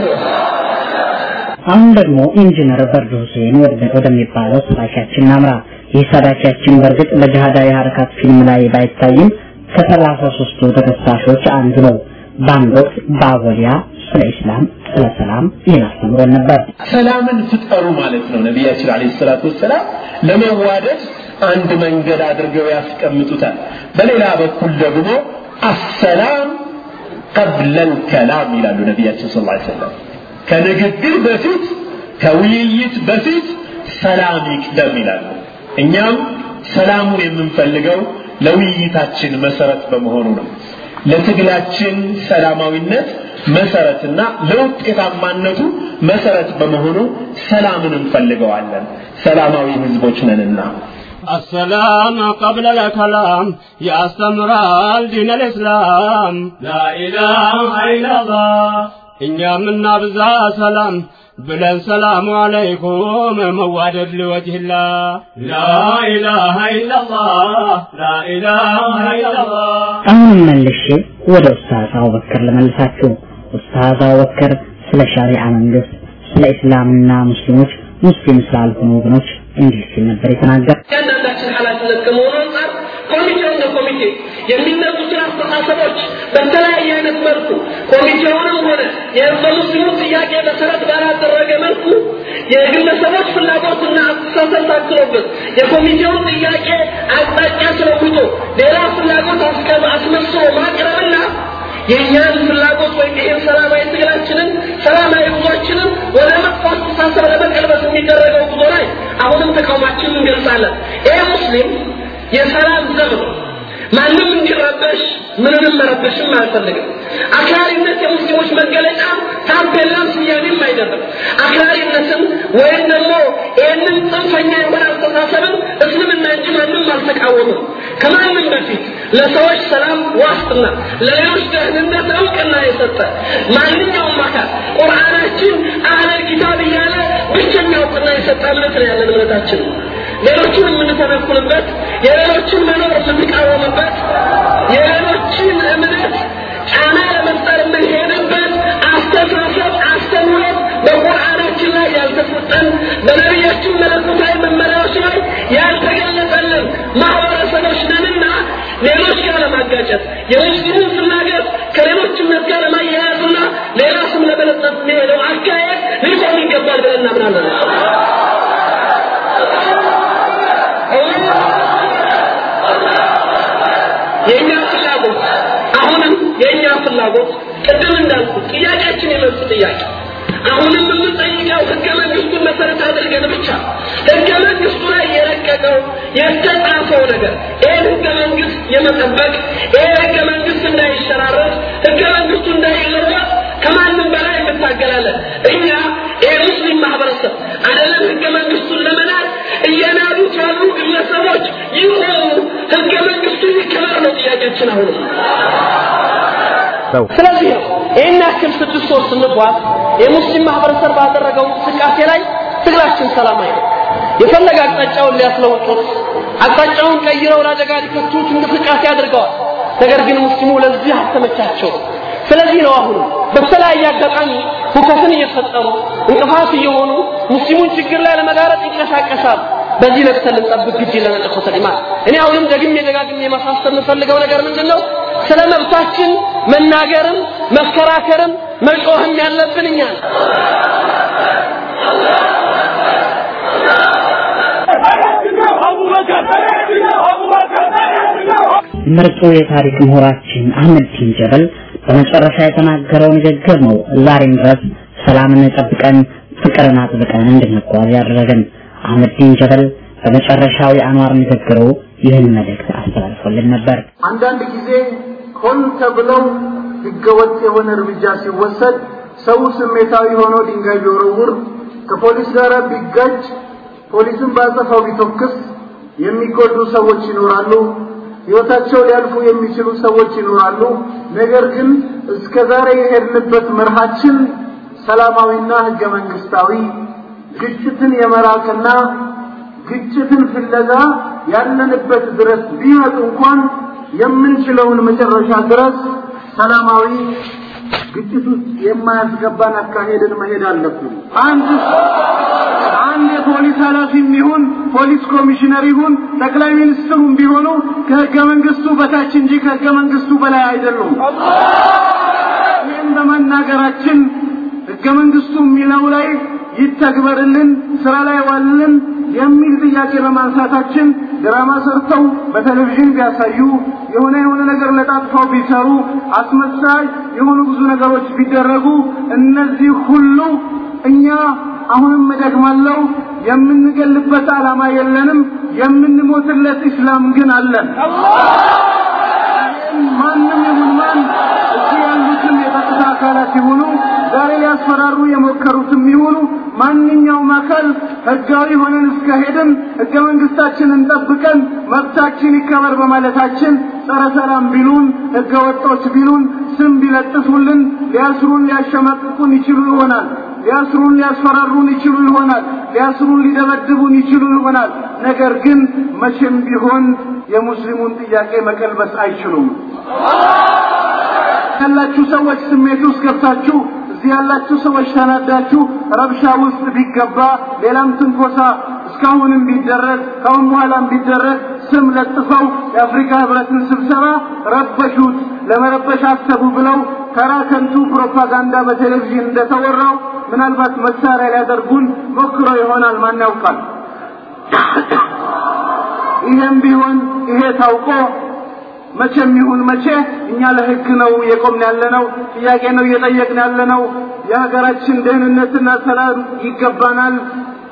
አሁን ደግሞ ኢንጂነር በርዱ ሁሴን ወደሚባለው ሰባኪያችን ናምራ ይህ ሰባኪያችን በእርግጥ በጅሃዳዊ ሀረካት ፊልም ላይ ባይታይም ከሰላሳ ሶስቱ ተከሳሾች አንዱ ነው። በአንድ ወቅት በአወሊያ ስለ ኢስላም ስለ ሰላም ይህን አስተምሮን ነበር። ሰላምን ፍጠሩ ማለት ነው ነቢያችን አለ ሰላቱ ወሰላም ለመዋደድ አንድ መንገድ አድርገው ያስቀምጡታል። በሌላ በኩል ደግሞ አሰላም ቀብለ ልከላም ይላሉ ነቢያችን ስ ሰለም ከንግግር በፊት ከውይይት በፊት ሰላም ይቅደም ይላሉ። እኛም ሰላሙን የምንፈልገው ለውይይታችን መሰረት በመሆኑ ነው ለትግላችን ሰላማዊነት መሰረትና ለውጤታማነቱ መሰረት በመሆኑ ሰላምን እንፈልገዋለን ሰላማዊ ህዝቦች ነንና السلام قبل الكلام يا استمرال دين الإسلام لا إله إلا الله إن من نبزا سلام بلن سلام بل السلام عليكم موادد لوجه الله. لا إله إلا الله لا إله إلا الله. أهم من لشي ودى أستاذ أبو بكر لما لفاتو أستاذ أبو بكر سلا شريعة من دف سلا إسلامنا مسلموش. ሙስሊም ስላልሆኑ ወገኖች እንዲህ ሲል ነበር የተናገር እያንዳንዳችን ኃላፊነት ከመሆኑ አንጻር ኮሚቴው እንደ ኮሚቴ የሚነሱትን አስተሳሰቦች በተለያየ አይነት መልኩ ኮሚቴውንም ሆነ በሙስሊሙ ጥያቄ መሰረት ባላደረገ መልኩ የግለሰቦች ፍላጎትና አስተሳሰብ ታክሎበት የኮሚቴውን ጥያቄ አቅጣጫ ስለውጦ ሌላ ፍላጎት አስመስሎ ማቅረብና የእኛን ፍላጎት ወይም ይህን ሰላማዊ ትግላችንን ሰላማዊ ጉዟችንን ወደ መጥፎ አስተሳሰብ ለመቀልበስ የሚደረገው ጉዞ ላይ አሁንም ተቃውማችንን እንገልጻለን። ይህ ሙስሊም የሰላም ዘብ ነው ማንም እንዲረበሽ ምንንም መረበሽም አልፈልግም። አክራሪነት የሙስሊሞች መገለጫ ታፔላም ስያሜም አይደለም። አክራሪነትን ወይም ደግሞ ይህንን ጽንፈኛ የሆነ አስተሳሰብን እስልምና እንጂ ማንም አልተቃወምም ከማንም በፊት ለሰዎች ሰላም ዋስትና ለሌሎች ደህንነት እውቅና የሰጠ ማንኛውም አካል ቁርአናችን አህለል ኪታብ እያለ ብቸኛ እውቅና የሰጠ እምነት ነው ያለን እምነታችን ሌሎችን የምንተነኩልበት የሌሎችን መኖር የምንቃወምበት የሌሎችን እምነት ጫና ለመፍጠር የምንሄድበት አስተሳሰብ አስተምሮት በቁርአናችን ላይ ያልተሰጠን በነቢያችን መለኮታዊ መመሪያዎች ላይ ያልተገለጸልን ማህበረሰቦች ነንና ሌሎች ጋር ለማጋጨት የሙስሊሙን ፍላጎት ከሌሎች እምነት ጋር ለማያያዝና ሌላ ስም ጥያቄ። አሁንም የምንጠይቀው ህገ መንግስቱን መሰረት አድርገን ብቻ ህገ መንግስቱ ላይ የረቀቀው የተጻፈው ነገር ይህን ህገ መንግስት የመጠበቅ ይህ ህገ መንግስት እንዳይሸራረፍ ህገ መንግስቱ እንዳይለወጥ ከማንም በላይ እንታገላለን። እኛ ይህ ሙስሊም ማህበረሰብ አይደለም ህገ መንግስቱን ለመናድ እየናዱት ያሉ ግለሰቦች ይሆኑ ህገ መንግስቱ ይከበር ነው ጥያቄያችን አሁን ስለዚህ ነው ይህን ያክል ስድስት ወር ስንጓዝ የሙስሊም ማህበረሰብ ባደረገው እንቅስቃሴ ላይ ትግላችን ሰላማዊ ነው። የፈለገ አቅጣጫውን ሊያስለውጡት አቅጣጫውን ቀይረው ለአደጋ ሊከቱት እንቅስቃሴ አድርገዋል። ነገር ግን ሙስሊሙ ለዚህ አልተመቻቸው። ስለዚህ ነው አሁን በተለያየ አጋጣሚ ሁከትን እየፈጠሩ እንቅፋት እየሆኑ ሙስሊሙን ችግር ላይ ለመጋረጥ ይንቀሳቀሳሉ። በዚህ ነቅተን ልንጠብቅ ግድ ይለናል። እኮ እኔ አሁንም ደግሜ ደጋግሜ ማሳሰብ የምፈልገው ነገር ምንድን ነው? ስለ መብታችን መናገርም መከራከርም መጮህም ያለብን እኛ ምርጡ የታሪክ ምሁራችን አህመድ ጀበል በመጨረሻ የተናገረው ንግግር ነው ዛሬም ድረስ ሰላምን ጠብቀን ፍቅርን አጥብቀን እንድንጓዝ ያደረገን። አህመዲን ጀበል በመጨረሻው የአንዋር ንግግሩ ይህን መልእክት አስተላልፎልን ነበር። አንዳንድ ጊዜ ሆን ተብለው ህገወጥ የሆነ እርምጃ ሲወሰድ ሰው ስሜታዊ ሆኖ ድንጋይ ቢወረውር፣ ከፖሊስ ጋር ቢጋጭ፣ ፖሊስን ባጸፋው ቢተኩስ የሚጎዱ ሰዎች ይኖራሉ። ህይወታቸው ሊያልፉ የሚችሉ ሰዎች ይኖራሉ። ነገር ግን እስከ ዛሬ የሄድንበት መርሃችን ሰላማዊና ህገ መንግስታዊ ግጭትን የመራቅና ግጭትን ፍለጋ ያለንበት ድረስ ቢመጡ እንኳን የምንችለውን መጨረሻ ድረስ ሰላማዊ ግጭት ውስጥ የማያስገባን አካሄድን መሄድ አለብን። አንድ አንድ የፖሊስ ኃላፊም ይሁን ፖሊስ ኮሚሽነር ይሁን ጠቅላይ ሚኒስትሩም ቢሆኑ ከህገ መንግስቱ በታች እንጂ ከህገ መንግስቱ በላይ አይደሉም። ይህም በመናገራችን ህገ መንግስቱ የሚለው ላይ ይተግበርልን፣ ስራ ላይ ዋልልን የሚል ጥያቄ በማንሳታችን ድራማ ሰርተው በቴሌቪዥን ቢያሳዩ የሆነ የሆነ ነገር ለጣጥፈው ቢሰሩ አስመሳይ የሆኑ ብዙ ነገሮች ቢደረጉ እነዚህ ሁሉ እኛ አሁንም እደግማለሁ የምንገልበት ዓላማ የለንም። የምንሞትለት ኢስላም ግን አለን። ማንም ይሁን ማን እዚህ ያሉትም የጸጥታ አካላት ይሁኑ ዛሬ ሊያስፈራሩ የሞከሩትም ይሁኑ ማንኛውም አካል ህጋዊ ሆነን እስከሄድን ህገ መንግስታችንን ጠብቀን መብታችን ይከበር በማለታችን ጸረ ሰላም ቢሉን ህገ ወጦች ቢሉን ስም ቢለጥፉልን ሊያስሩን ሊያሸማቅቁን ይችሉ ይሆናል። ሊያስሩን ሊያስፈራሩን ይችሉ ይሆናል። ሊያስሩን ሊደበድቡን ይችሉ ይሆናል። ነገር ግን መቼም ቢሆን የሙስሊሙን ጥያቄ መቀልበስ አይችሉም። ያላችሁ ሰዎች ስሜት ውስጥ ገብታችሁ እዚህ ያላችሁ ሰዎች ተናዳችሁ ረብሻ ውስጥ ቢገባ ሌላም ትንኮሳ እስካሁንም ቢደረግ ካሁን በኋላም ቢደረግ ስም ለጥፈው የአፍሪካ ህብረትን ስብሰባ ረበሹት፣ ለመረበሽ አሰቡ ብለው ተራ ከንቱ ፕሮፓጋንዳ በቴሌቪዥን እንደተወራው ምናልባት መሳሪያ ሊያደርጉን ሞክረው ይሆናል። ማን ያውቃል? ይሄም ቢሆን ይሄ ታውቆ መቼም ይሁን መቼ እኛ ለህግ ነው የቆምን ያለነው፣ ጥያቄ ነው እየጠየቅን ያለነው። የሀገራችን ደህንነትና ሰላም ይገባናል።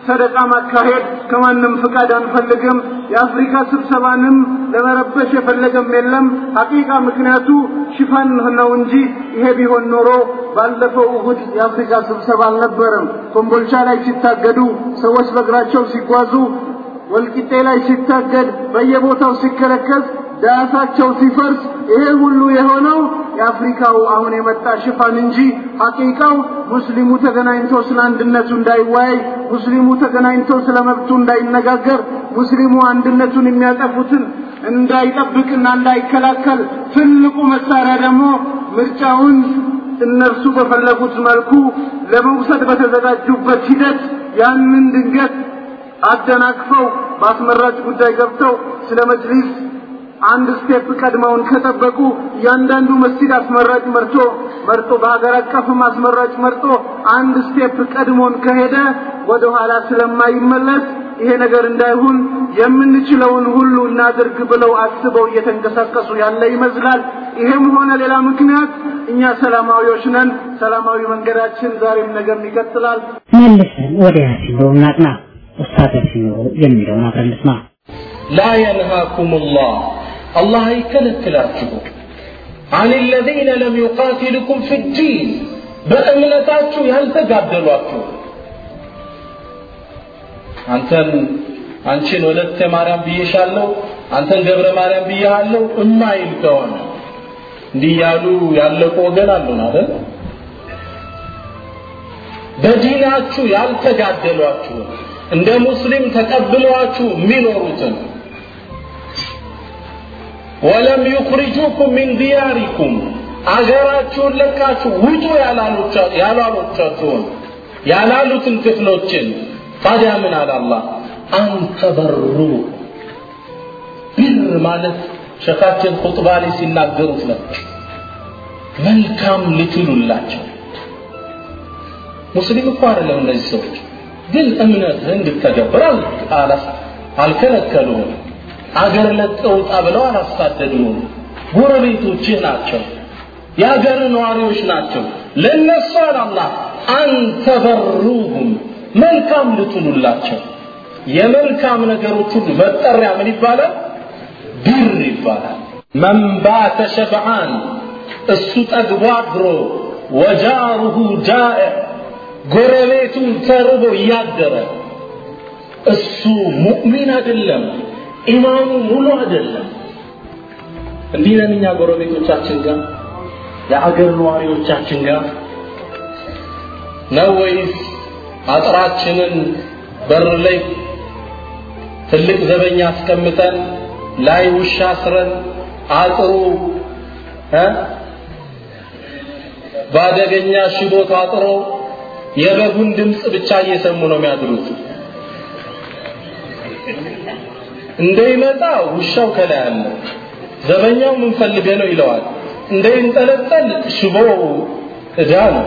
ሰደቃ ማካሄድ ከማንም ፍቃድ አንፈልግም። የአፍሪካ ስብሰባንም ለመረበሽ የፈለገም የለም። ሐቂቃ ምክንያቱ ሽፋን ነው እንጂ ይሄ ቢሆን ኖሮ ባለፈው እሁድ የአፍሪካ ስብሰባ አልነበረም። ኮምቦልቻ ላይ ሲታገዱ ሰዎች በእግራቸው ሲጓዙ፣ ወልቂጤ ላይ ሲታገድ፣ በየቦታው ሲከለከል ዳሳቸው ሲፈርስ ይሄ ሁሉ የሆነው የአፍሪካው አሁን የመጣ ሽፋን እንጂ ሐቂቃው ሙስሊሙ ተገናኝቶ ስለ አንድነቱ እንዳይወያይ፣ ሙስሊሙ ተገናኝቶ ስለ መብቱ እንዳይነጋገር፣ ሙስሊሙ አንድነቱን የሚያጠፉትን እንዳይጠብቅና እንዳይከላከል፣ ትልቁ መሳሪያ ደግሞ ምርጫውን እነርሱ በፈለጉት መልኩ ለመውሰድ በተዘጋጁበት ሂደት ያንን ድንገት አደናቅፈው በአስመራጭ ጉዳይ ገብተው ስለ መጅሊስ አንድ step ቀድመውን ከጠበቁ እያንዳንዱ መስጊድ አስመራጭ መርቶ መርጦ በሀገር አቀፍም አስመራጭ መርጦ አንድ step ቀድሞን ከሄደ ወደ ኋላ ስለማይመለስ ይሄ ነገር እንዳይሆን የምንችለውን ሁሉ እናድርግ ብለው አስበው እየተንቀሳቀሱ ያለ ይመስላል። ይህም ሆነ ሌላ ምክንያት እኛ ሰላማዊዎች ነን። ሰላማዊ መንገዳችን ዛሬም ነገም ይቀጥላል። መልሰን ወደ ያሲን ኑሩ እናቅና። ኡስታዝ ያሲን ኑሩ የሚለውን አብረን እንስማ። ላ የንሃኩም ላህ አላህ አይከለክላችሁም። አን ለዚነ ለም ዩቃትልኩም ፊ ዲን በእምነታችሁ ያልተጋደሏችሁ። አንተን አንቺን ወለተ ማርያም ብዬሻለሁ አንተን ገብረ ማርያም ብያለሁ እማይል ከሆነ እንዲህ ያሉ ያለቁ ወገን አሉን አይደል? በዲናችሁ ያልተጋደሏችሁ እንደ ሙስሊም ተቀብለዋችሁ የሚኖሩትን ወለም ዩኽሪጁኩም ሚን ዲያሪኩም። አገራችሁን ለቃችሁ ውጡ ያላሎቻችሁን ያላሉትን ክፍሎችን። ታዲያ ምን አለ አላህ? አንተበሩ። ብር ማለት ሸኻችን ኹጥባ ላይ ሲናገሩት ነበር። መልካም ልትሉላቸው። ሙስሊም እኮ አይደለም እነዚህ ሰዎች። ግን እምነትህን እንድትተገብር አልከለከሉህም አገር ለቀው ውጣ ብለው አላሳደዱህም ጎረቤቶችህ ናቸው የአገር ነዋሪዎች ናቸው። ለነሱ አለ አላህ አንተበሩሁም መልካም ልትሉላቸው። የመልካም ነገሮች ሁሉ መጠሪያ ምን ይባላል? ብር ይባላል። መን ባተ ሸብዓን እሱ ጠግቦ አድሮ ወጃሩሁ ጃዕ ጎረቤቱ ተርቦ እያደረ። እሱ ሙእሚን አይደለም ኢማኑ ሙሉ አይደለም። እንዲህ ነን እኛ ጎረቤቶቻችን ጋር የአገር ነዋሪዎቻችን ጋር ነው ወይስ አጥራችንን በር ላይ ትልቅ ዘበኛ አስቀምጠን ላይ ውሻ አስረን አጥሩ በአደገኛ ሽቦ ታጥሮ የበጉን ድምፅ ብቻ እየሰሙ ነው የሚያድሩት እንደይመጣ ውሻው ከላይ አለ ዘበኛው ምን ፈልገ ነው ይለዋል እንደይንጠለጠል ሽቦ እዳ ነው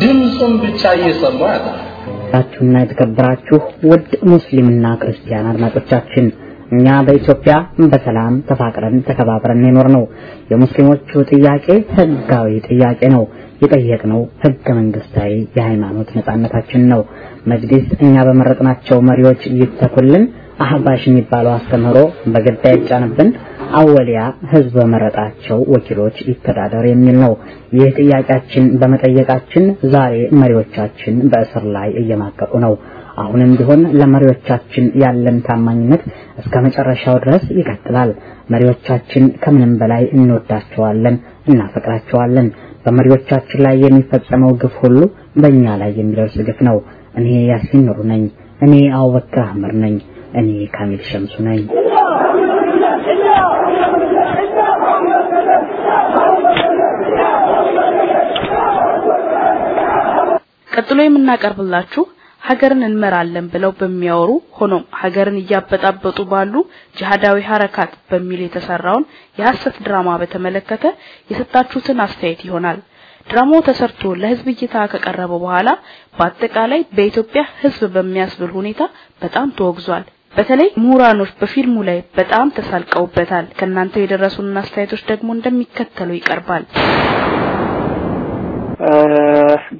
ድምፁን ብቻ እየሰሙ ያድራል የተከበራችሁና የተከበራችሁ ውድ ሙስሊምና ክርስቲያን አድማጮቻችን እኛ በኢትዮጵያ በሰላም ተፋቅረን ተከባብረን የኖር ነው። የሙስሊሞቹ ጥያቄ ህጋዊ ጥያቄ ነው። የጠየቅነው ህገ መንግስታዊ የሃይማኖት ነጻነታችን ነው። መጅሊስ እኛ በመረጥናቸው መሪዎች ይተኩልን፣ አህባሽ የሚባለው አስተምህሮ በግድ አይጫንብን፣ አወሊያ ህዝብ በመረጣቸው ወኪሎች ይተዳደር የሚል ነው። ይህ ጥያቄያችን በመጠየቃችን ዛሬ መሪዎቻችን በእስር ላይ እየማቀቁ ነው። አሁንም ቢሆን ለመሪዎቻችን ያለን ታማኝነት እስከ መጨረሻው ድረስ ይቀጥላል። መሪዎቻችን ከምንም በላይ እንወዳቸዋለን፣ እናፈቅራቸዋለን። በመሪዎቻችን ላይ የሚፈጸመው ግፍ ሁሉ በእኛ ላይ የሚደርስ ግፍ ነው። እኔ ያሲን ኑሩ ነኝ። እኔ አቡበክር አህመድ ነኝ። እኔ ካሚል ሸምሱ ነኝ። ቀጥሎ የምናቀርብላችሁ ሀገርን እንመራለን ብለው በሚያወሩ ሆኖም ሀገርን እያበጣበጡ ባሉ ጂሃዳዊ ሀረካት በሚል የተሰራውን የሐሰት ድራማ በተመለከተ የሰጣችሁትን አስተያየት ይሆናል። ድራማው ተሰርቶ ለህዝብ እይታ ከቀረበ በኋላ በአጠቃላይ በኢትዮጵያ ህዝብ በሚያስብል ሁኔታ በጣም ተወግዟል። በተለይ ምሁራኖች በፊልሙ ላይ በጣም ተሳልቀውበታል። ከናንተ የደረሱን አስተያየቶች ደግሞ እንደሚከተለው ይቀርባል።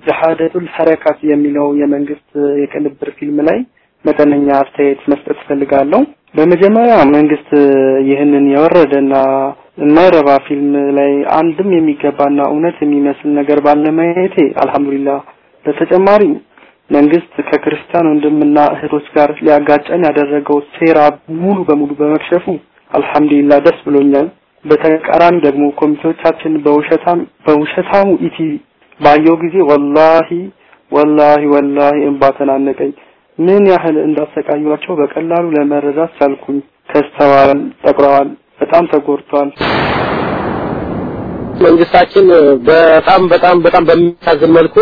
ጀሃደቱል ሐረካት የሚለው የመንግስት የቅንብር ፊልም ላይ መጠነኛ አስተያየት መስጠት ፈልጋለሁ። በመጀመሪያ መንግስት ይህንን የወረደና የማይረባ ፊልም ላይ አንድም የሚገባና እውነት የሚመስል ነገር ባለማየቴ አልሐምዱሊላህ። በተጨማሪም መንግስት ከክርስቲያን ወንድምና እህቶች ጋር ሊያጋጨን ያደረገው ሴራ ሙሉ በሙሉ በመክሸፉ አልሐምዱሊላህ ደስ ብሎኛል። በተቃራኒ ደግሞ ኮሚቴዎቻችን በውሸታም በውሸታሙ ኢቲ ባየው ጊዜ ወላሂ ወላሂ ወላሂ እንባ ተናነቀኝ። ምን ያህል እንዳሰቃዩቸው በቀላሉ ለመረዳት ቻልኩኝ። ከስተዋል፣ ጠቁረዋል፣ በጣም ተጎድተዋል። መንግስታችን በጣም በጣም በጣም በሚያሳዝን መልኩ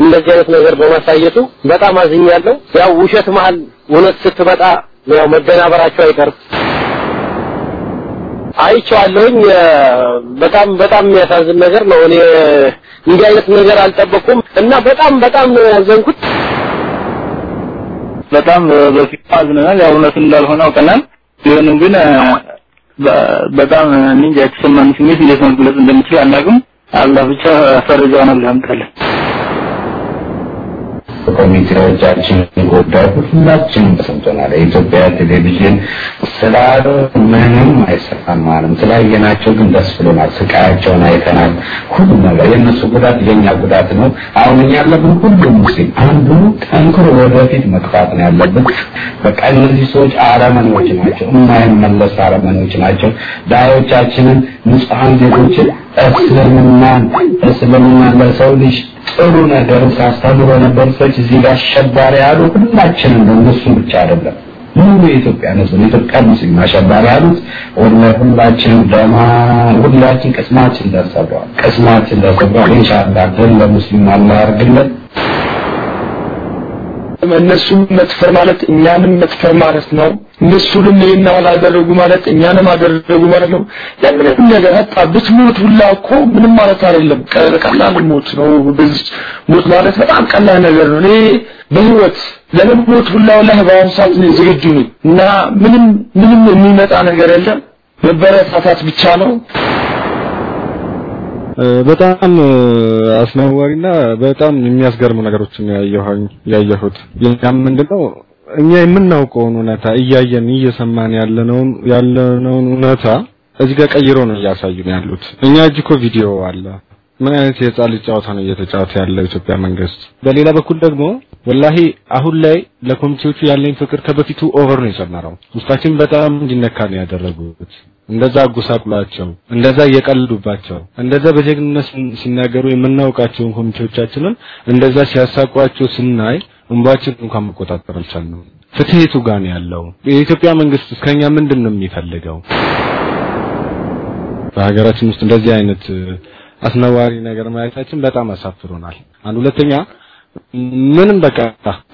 እንደዚህ አይነት ነገር በማሳየቱ በጣም አዝኛለሁ። ያው ውሸት መሀል እውነት ስትመጣ ያው መደናበራቸው አይቀርም። አይቼዋለሁኝ። በጣም በጣም የሚያሳዝን ነገር ነው። እኔ እንዲህ አይነት ነገር አልጠበኩም እና በጣም በጣም ነው ያዘንኩት። በጣም በፊት ያው እውነት እንዳልሆነ አውቀናል። ቢሆንም ግን በጣም እንጃ የተሰማን ስሜት እንዴት መግለጽ እንደምችል አናውቅም። አላህ ብቻ ፈረጃውን አላህ ኮሚቴዎቻችን ጉዳይ ሁላችንም ተሰምቶናል። የኢትዮጵያ ቴሌቪዥን ስላሉ ምንም አይሰማም ማለት ስላየናቸው ግን ደስ ብሎናል። ስቃያቸውን አይተናል። ሁሉም ነገር የእነሱ ጉዳት የኛ ጉዳት ነው። አሁን እኛ ያለብን ሁሉም ሙስሊም አንዱ ጠንክሮ ወደፊት መግፋት ነው ያለብን። በቃ እነዚህ ሰዎች አረመኔዎች ናቸው፣ የማይመለሱ አረመኔዎች ናቸው። ዳዮቻችንን ንጹሐን ዜጎችን እስልምናን እስልምናን ለሰው ልጅ ጥሩ ነገር ሲያስተምሩ ነበር ሰዎች እዚህ ጋር አሸባሪ ያሉ ሁላችንም በእነሱ ብቻ አይደለም ሙሉ የኢትዮጵያ ሕዝብ የኢትዮጵያ ሙስሊም አሸባሪ ያሉት ወላሂ ሁላችንም ደማ ሁላችን ቅስማችን ተሰብሯል። ቅስማችን ተሰብሯል። ኢንሻአላህ ደም ለሙስሊም አላህ ያርግልን። እነሱም መጥፈር ማለት እኛንም መጥፈር ማለት ነው። እነሱንም ይህን አላደረጉ ማለት እኛንም አደረጉ ማለት ነው። ለምንም ነገር ሀታ ብትሞት ሁላ እኮ ምንም ማለት አይደለም። ቀላል ሞት ነው። ሞት ማለት በጣም ቀላል ነገር ነው። እኔ በህይወት ለመሞት ሁላ ወላሂ በአሁኑ ሰዓት ዝግጁ ነኝ እና ምንም ምንም የሚመጣ ነገር የለም። መበረታታት ብቻ ነው። በጣም አስነዋሪና በጣም የሚያስገርሙ ነገሮችን ያየሁት ያም ምንድነው እኛ የምናውቀውን እውነታ እያየን እየሰማን ያለነውን ያለነውን እውነታ እዚህ ጋር ቀይሮ ነው እያሳዩን ያሉት። እኛ እጅ እኮ ቪዲዮ አለ። ምን አይነት የህፃን ልጅ ነው እየተጫወተ ያለው ኢትዮጵያ መንግስት። በሌላ በኩል ደግሞ ወላሂ አሁን ላይ ለኮሚቴዎቹ ያለኝ ፍቅር ከበፊቱ over ነው የጨመረው። ውስጣችን በጣም እንዲነካ ነው ያደረጉት። እንደዛ አጉሳቁላቸው፣ እንደዛ እየቀልዱባቸው፣ እንደዛ በጀግንነት ሲናገሩ የምናውቃቸውን ኮሚቴዎቻችንን እንደዛ ሲያሳቋቸው ስናይ እንባችን እንኳን መቆጣጠር አልቻልንም። ፍትህ አላህ ጋር ነው ያለው። የኢትዮጵያ መንግስት እስከኛ ምንድን ነው የሚፈልገው? በሀገራችን ውስጥ እንደዚህ አይነት አስነዋሪ ነገር ማየታችን በጣም አሳፍሮናል። አንድ ሁለተኛ ምንም በቃ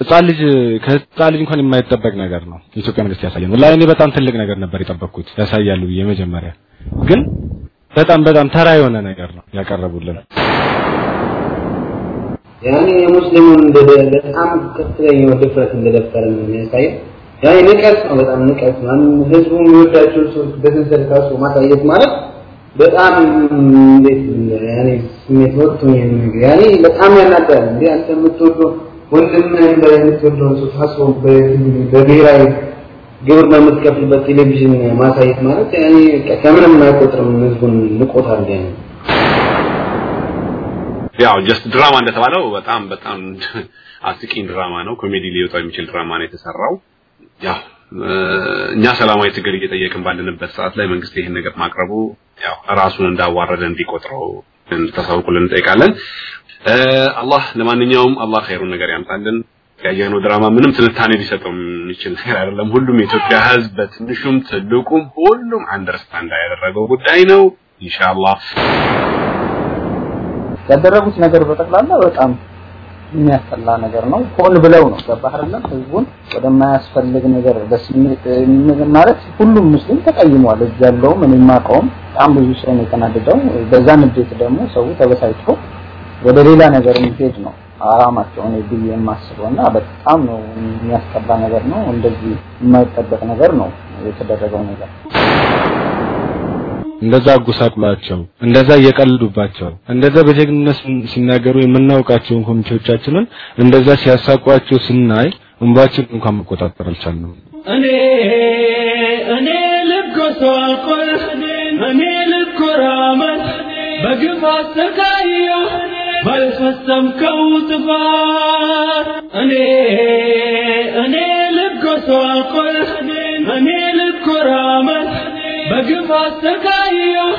ህፃን ልጅ ከህፃን ልጅ እንኳን የማይጠበቅ ነገር ነው የኢትዮጵያ መንግስት ያሳየን። ወላሂ እኔ በጣም ትልቅ ነገር ነበር የጠበቅኩት ያሳያሉ ብዬ መጀመሪያ፣ ግን በጣም በጣም ተራ የሆነ ነገር ነው ያቀረቡልን። ያኔ የሙስሊሙን በጣም ከፍተኛ ድፍረት እንደደፈረ ነው የሚያሳየው። ያኔ ንቀት ነው፣ በጣም ንቀት ነው። ህዝቡ የሚወዳቸው ሰዎች በሰንሰለት ማሳየት ማለት በጣም እንዴት ያኔ ስሜት ወጥቶ የሚነገር ያኔ በጣም ያናዳል። እንዴ አንተ የምትወደው ወንድምህን በላይ የምትወደውን ሰው ታስሮ በብሔራዊ ግብር በምትከፍልበት ቴሌቪዥን ማሳየት ማለት ያኔ ከምንም አይቆጥርም። ህዝቡን ንቆታል ያኔ ያው just ድራማ እንደተባለው በጣም በጣም አስቂኝ ድራማ ነው። ኮሜዲ ሊወጣው የሚችል ድራማ ነው የተሰራው። ያው እኛ ሰላማዊ ትግል እየጠየቅን ባለንበት ሰዓት ላይ መንግስት ይህን ነገር ማቅረቡ ያው ራሱን እንዳዋረደ እንዲቆጥረው እንድታሳውቁልን እንጠይቃለን። አላህ ለማንኛውም አላህ ኸይሩን ነገር ያምጣልን። ያየነው ድራማ ምንም ትንታኔ ሊሰጠው የሚችል ነገር አይደለም። ሁሉም የኢትዮጵያ ህዝብ በትንሹም ትልቁም ሁሉም አንደርስታንድ ያደረገው ጉዳይ ነው። ኢንሻአላህ ያደረጉት ነገር በጠቅላላ በጣም የሚያስጠላ ነገር ነው። ሆን ብለው ነው ገባህ አይደለም? ህዝቡን ወደማያስፈልግ ነገር በስሜት ማለት ሁሉም ሙስሊም ተቀይሟል። እዚህ ያለውም እኔ የማውቀውም በጣም ብዙ ሰው ነው የተናደደው። በዛ ንዴት ደግሞ ሰው ተበሳጭቶ ወደ ሌላ ነገር የሚሄድ ነው አላማቸው እኔ ብዬ የማስበው እና በጣም ነው የሚያስጠላ ነገር ነው። እንደዚህ የማይጠበቅ ነገር ነው የተደረገው ነገር። እንደዛ አጉሳቁላቸው፣ እንደዛ እየቀልዱባቸው፣ እንደዛ በጀግንነት ሲናገሩ የምናውቃቸውን ኮሚቴዎቻችንን እንደዛ ሲያሳቋቸው ስናይ እንባችን እንኳን መቆጣጠር አልቻልንም። እኔ እኔ ልጎሳቆል እኔ ልኮራመት በግፍ አሰቃየሁ ባልፈጸምከው ጥፋት እኔ እኔ ልጎሳቆል እኔ ልኮራመት በግፍ አሰቃየሁ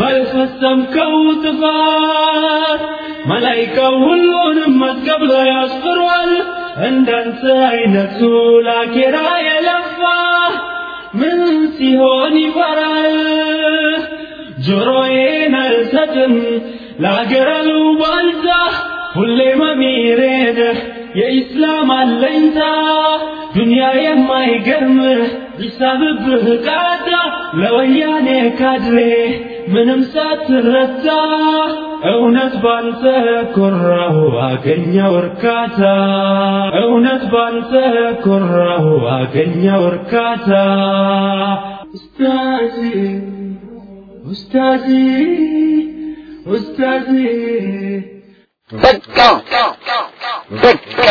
ባልፈጸምከው ጥፋት መላይካው ሁሉንም መዝገብ ላይ አስፍሯል። እንዳንተ አይነቱ ላኬራ የለፋ ምን ሲሆን ይፈራል? ጆሮዬን አልሰጥም ለአገር አሉባልታ ሁሌ መሚሬነህ የኢስላም አለኝታ ዱንያ የማይገርምህ ቢሳብብህ ቃታ ለወያኔ ካድሬ ምንም ሳትረታ እውነት ባንተ ኮራሁ አገኘው እርካታ። እውነት ባንተ ኮራሁ አገኘው እርካታ። ኡስታዚ ኡስታዚ ኡስታዚ። በቃ በቃ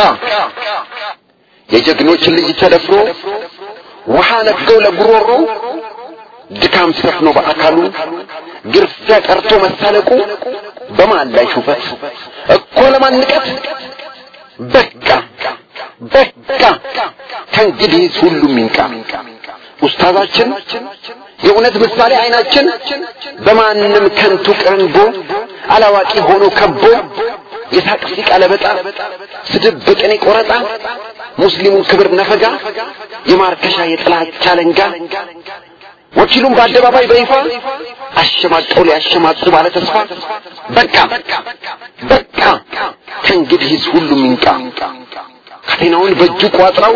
የጀግኖች ልጅ ተደፍሮ ውሃ ነፍገው ለጉሮሮ ድካም ሰፍኖ በአካሉ ግርፊያ ቀርቶ መሳለቁ በማን ላይ ሹፈት? እኮ ለማንቀት በቃ በቃ ከእንግዲህ ሁሉም ይንቃ። ኡስታዛችን የእውነት ምሳሌ አይናችን በማንም ከንቱ ቅርንቦ አላዋቂ ሆኖ ከቦ የሳቅ ሲቃ ለበጣ ስድብ በቅኔ ቆረጣ ሙስሊሙን ክብር ነፈጋ የማርከሻ የጥላቻ ለንጋ ወኪሉም በአደባባይ በይፋ አሸማቀው ሊያሸማቁ ባለ ተስፋ በቃ በቃ ከእንግዲህስ ሁሉም ይንቃ ካቴናውን በእጁ ቋጥረው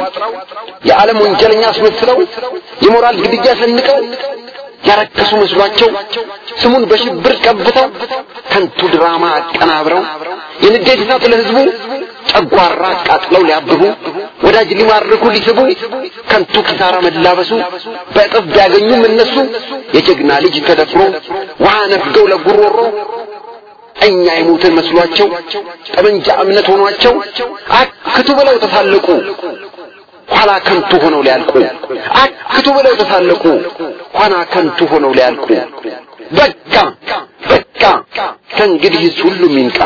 የዓለም ወንጀለኛ አስመስለው የሞራል ግድያ ሰንቀው ያረከሱ መስሏቸው ስሙን በሽብር ቀብተው ከንቱ ድራማ አቀናብረው የንዴት እሳት ለህዝቡ ጨጓራ አቃጥለው ሊያብቡ ወዳጅ ሊማርኩ ሊስቡ ከንቱ ኪሳራ መላበሱ በእጥፍ ቢያገኙም እነሱ የጀግና ልጅ ተደፍሮ ውሃ ነፍገው ለጉሮሮ እኛ የሞትን መስሏቸው ጠመንጃ እምነት ሆኗቸው አክቱ ብለው ተሳለቁ ኋላ ከንቱ ሆነው ሊያልቁ አክቱ ብለው ተሳለቁ ኋላ ከንቱ ሆነው ሊያልቁ በቃ በቃ ከእንግዲህስ ሁሉም ይንቃ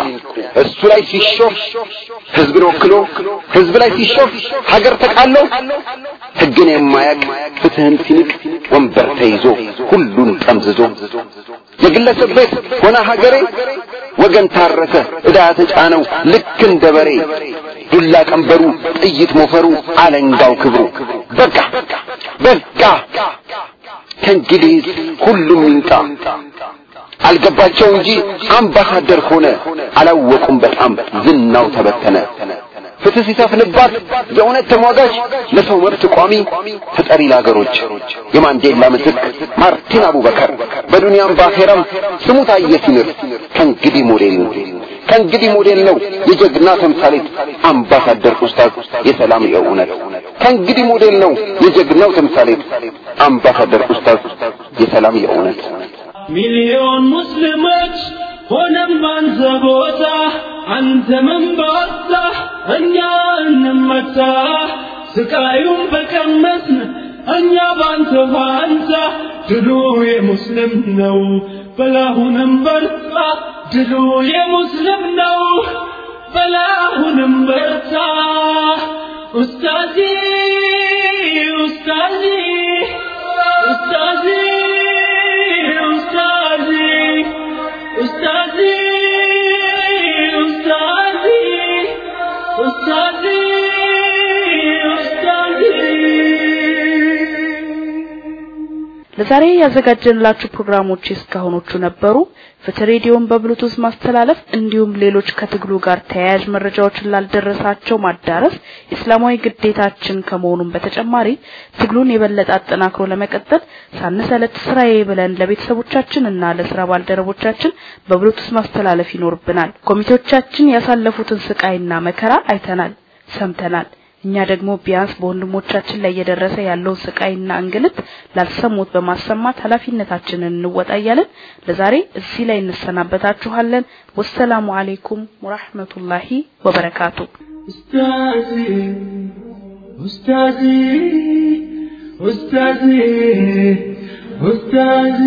እሱ ላይ ሲሾፍ ህዝብን ወክሎ ህዝብ ላይ ሲሾፍ ሀገር ተቃሎ ህግን የማያቅ ፍትህን ሲንቅ ወንበር ተይዞ ሁሉን ጠምዝዞ። የግለሰብ ቤት ሆነ ሀገሬ ወገን ታረሰ ዕዳ ተጫነው ልክ እንደ በሬ ዱላ ቀንበሩ ጥይት ሞፈሩ አለንጋው ክብሩ። በቃ በቃ ከእንግዲህ ሁሉም ይንቃ አልገባቸው እንጂ አምባሳደር ሆነ አላወቁም። በጣም ዝናው ተበተነ ፍትህ ሲሰፍንባት የእውነት ተሟጋች ለሰው መብት ቋሚ ተጠሪ ለአገሮች። የማንዴላ ምትክ ማርቲን አቡበከር በዱንያም በአኼራም ስሙ ታየ ሲንር ከእንግዲህ ሞዴል ነው። ከእንግዲህ ሞዴል ነው የጀግና ተምሳሌት አምባሳደር ኡስታዝ የሰላም የእውነት። ከእንግዲህ ሞዴል ነው የጀግናው ተምሳሌት አምባሳደር ኡስታዝ የሰላም የእውነት። ሚሊዮን ሙስሊሞች ሆነን ባንተ ቦታ አንተ ምን ባወጣ እኛ እንመታ ስቃዩን በቀመስን እኛ ባንተ ፋንታ። ድሉ የሙስሊም ነው በላሁንም በርታ። ድሉ የሙስሊም ነው በላሁንም በርታ። ኡስታዚ ኡስታዚ ኡስታዚ ለዛሬ ያዘጋጀንላችሁ ፕሮግራሞች እስካሁኖቹ ነበሩ። ፍትህ ሬዲዮን በብሉቱዝ ማስተላለፍ እንዲሁም ሌሎች ከትግሉ ጋር ተያያዥ መረጃዎችን ላልደረሳቸው ማዳረስ እስላማዊ ግዴታችን ከመሆኑም በተጨማሪ ትግሉን የበለጠ አጠናክሮ ለመቀጠል ሳንሰለች ስራዬ ብለን ለቤተሰቦቻችን እና ለስራ ባልደረቦቻችን በብሉቱዝ ማስተላለፍ ይኖርብናል። ኮሚቴዎቻችን ያሳለፉትን ስቃይና መከራ አይተናል፣ ሰምተናል። እኛ ደግሞ ቢያንስ በወንድሞቻችን ላይ እየደረሰ ያለው ስቃይና እንግልት ላልሰሙት በማሰማት ኃላፊነታችንን እንወጣ እያለን ለዛሬ እዚህ ላይ እንሰናበታችኋለን። ወሰላሙ አሌይኩም ወራህመቱላሂ ወበረካቱ። ኡስታዚ ኡስታዚ ኡስታዚ ኡስታዚ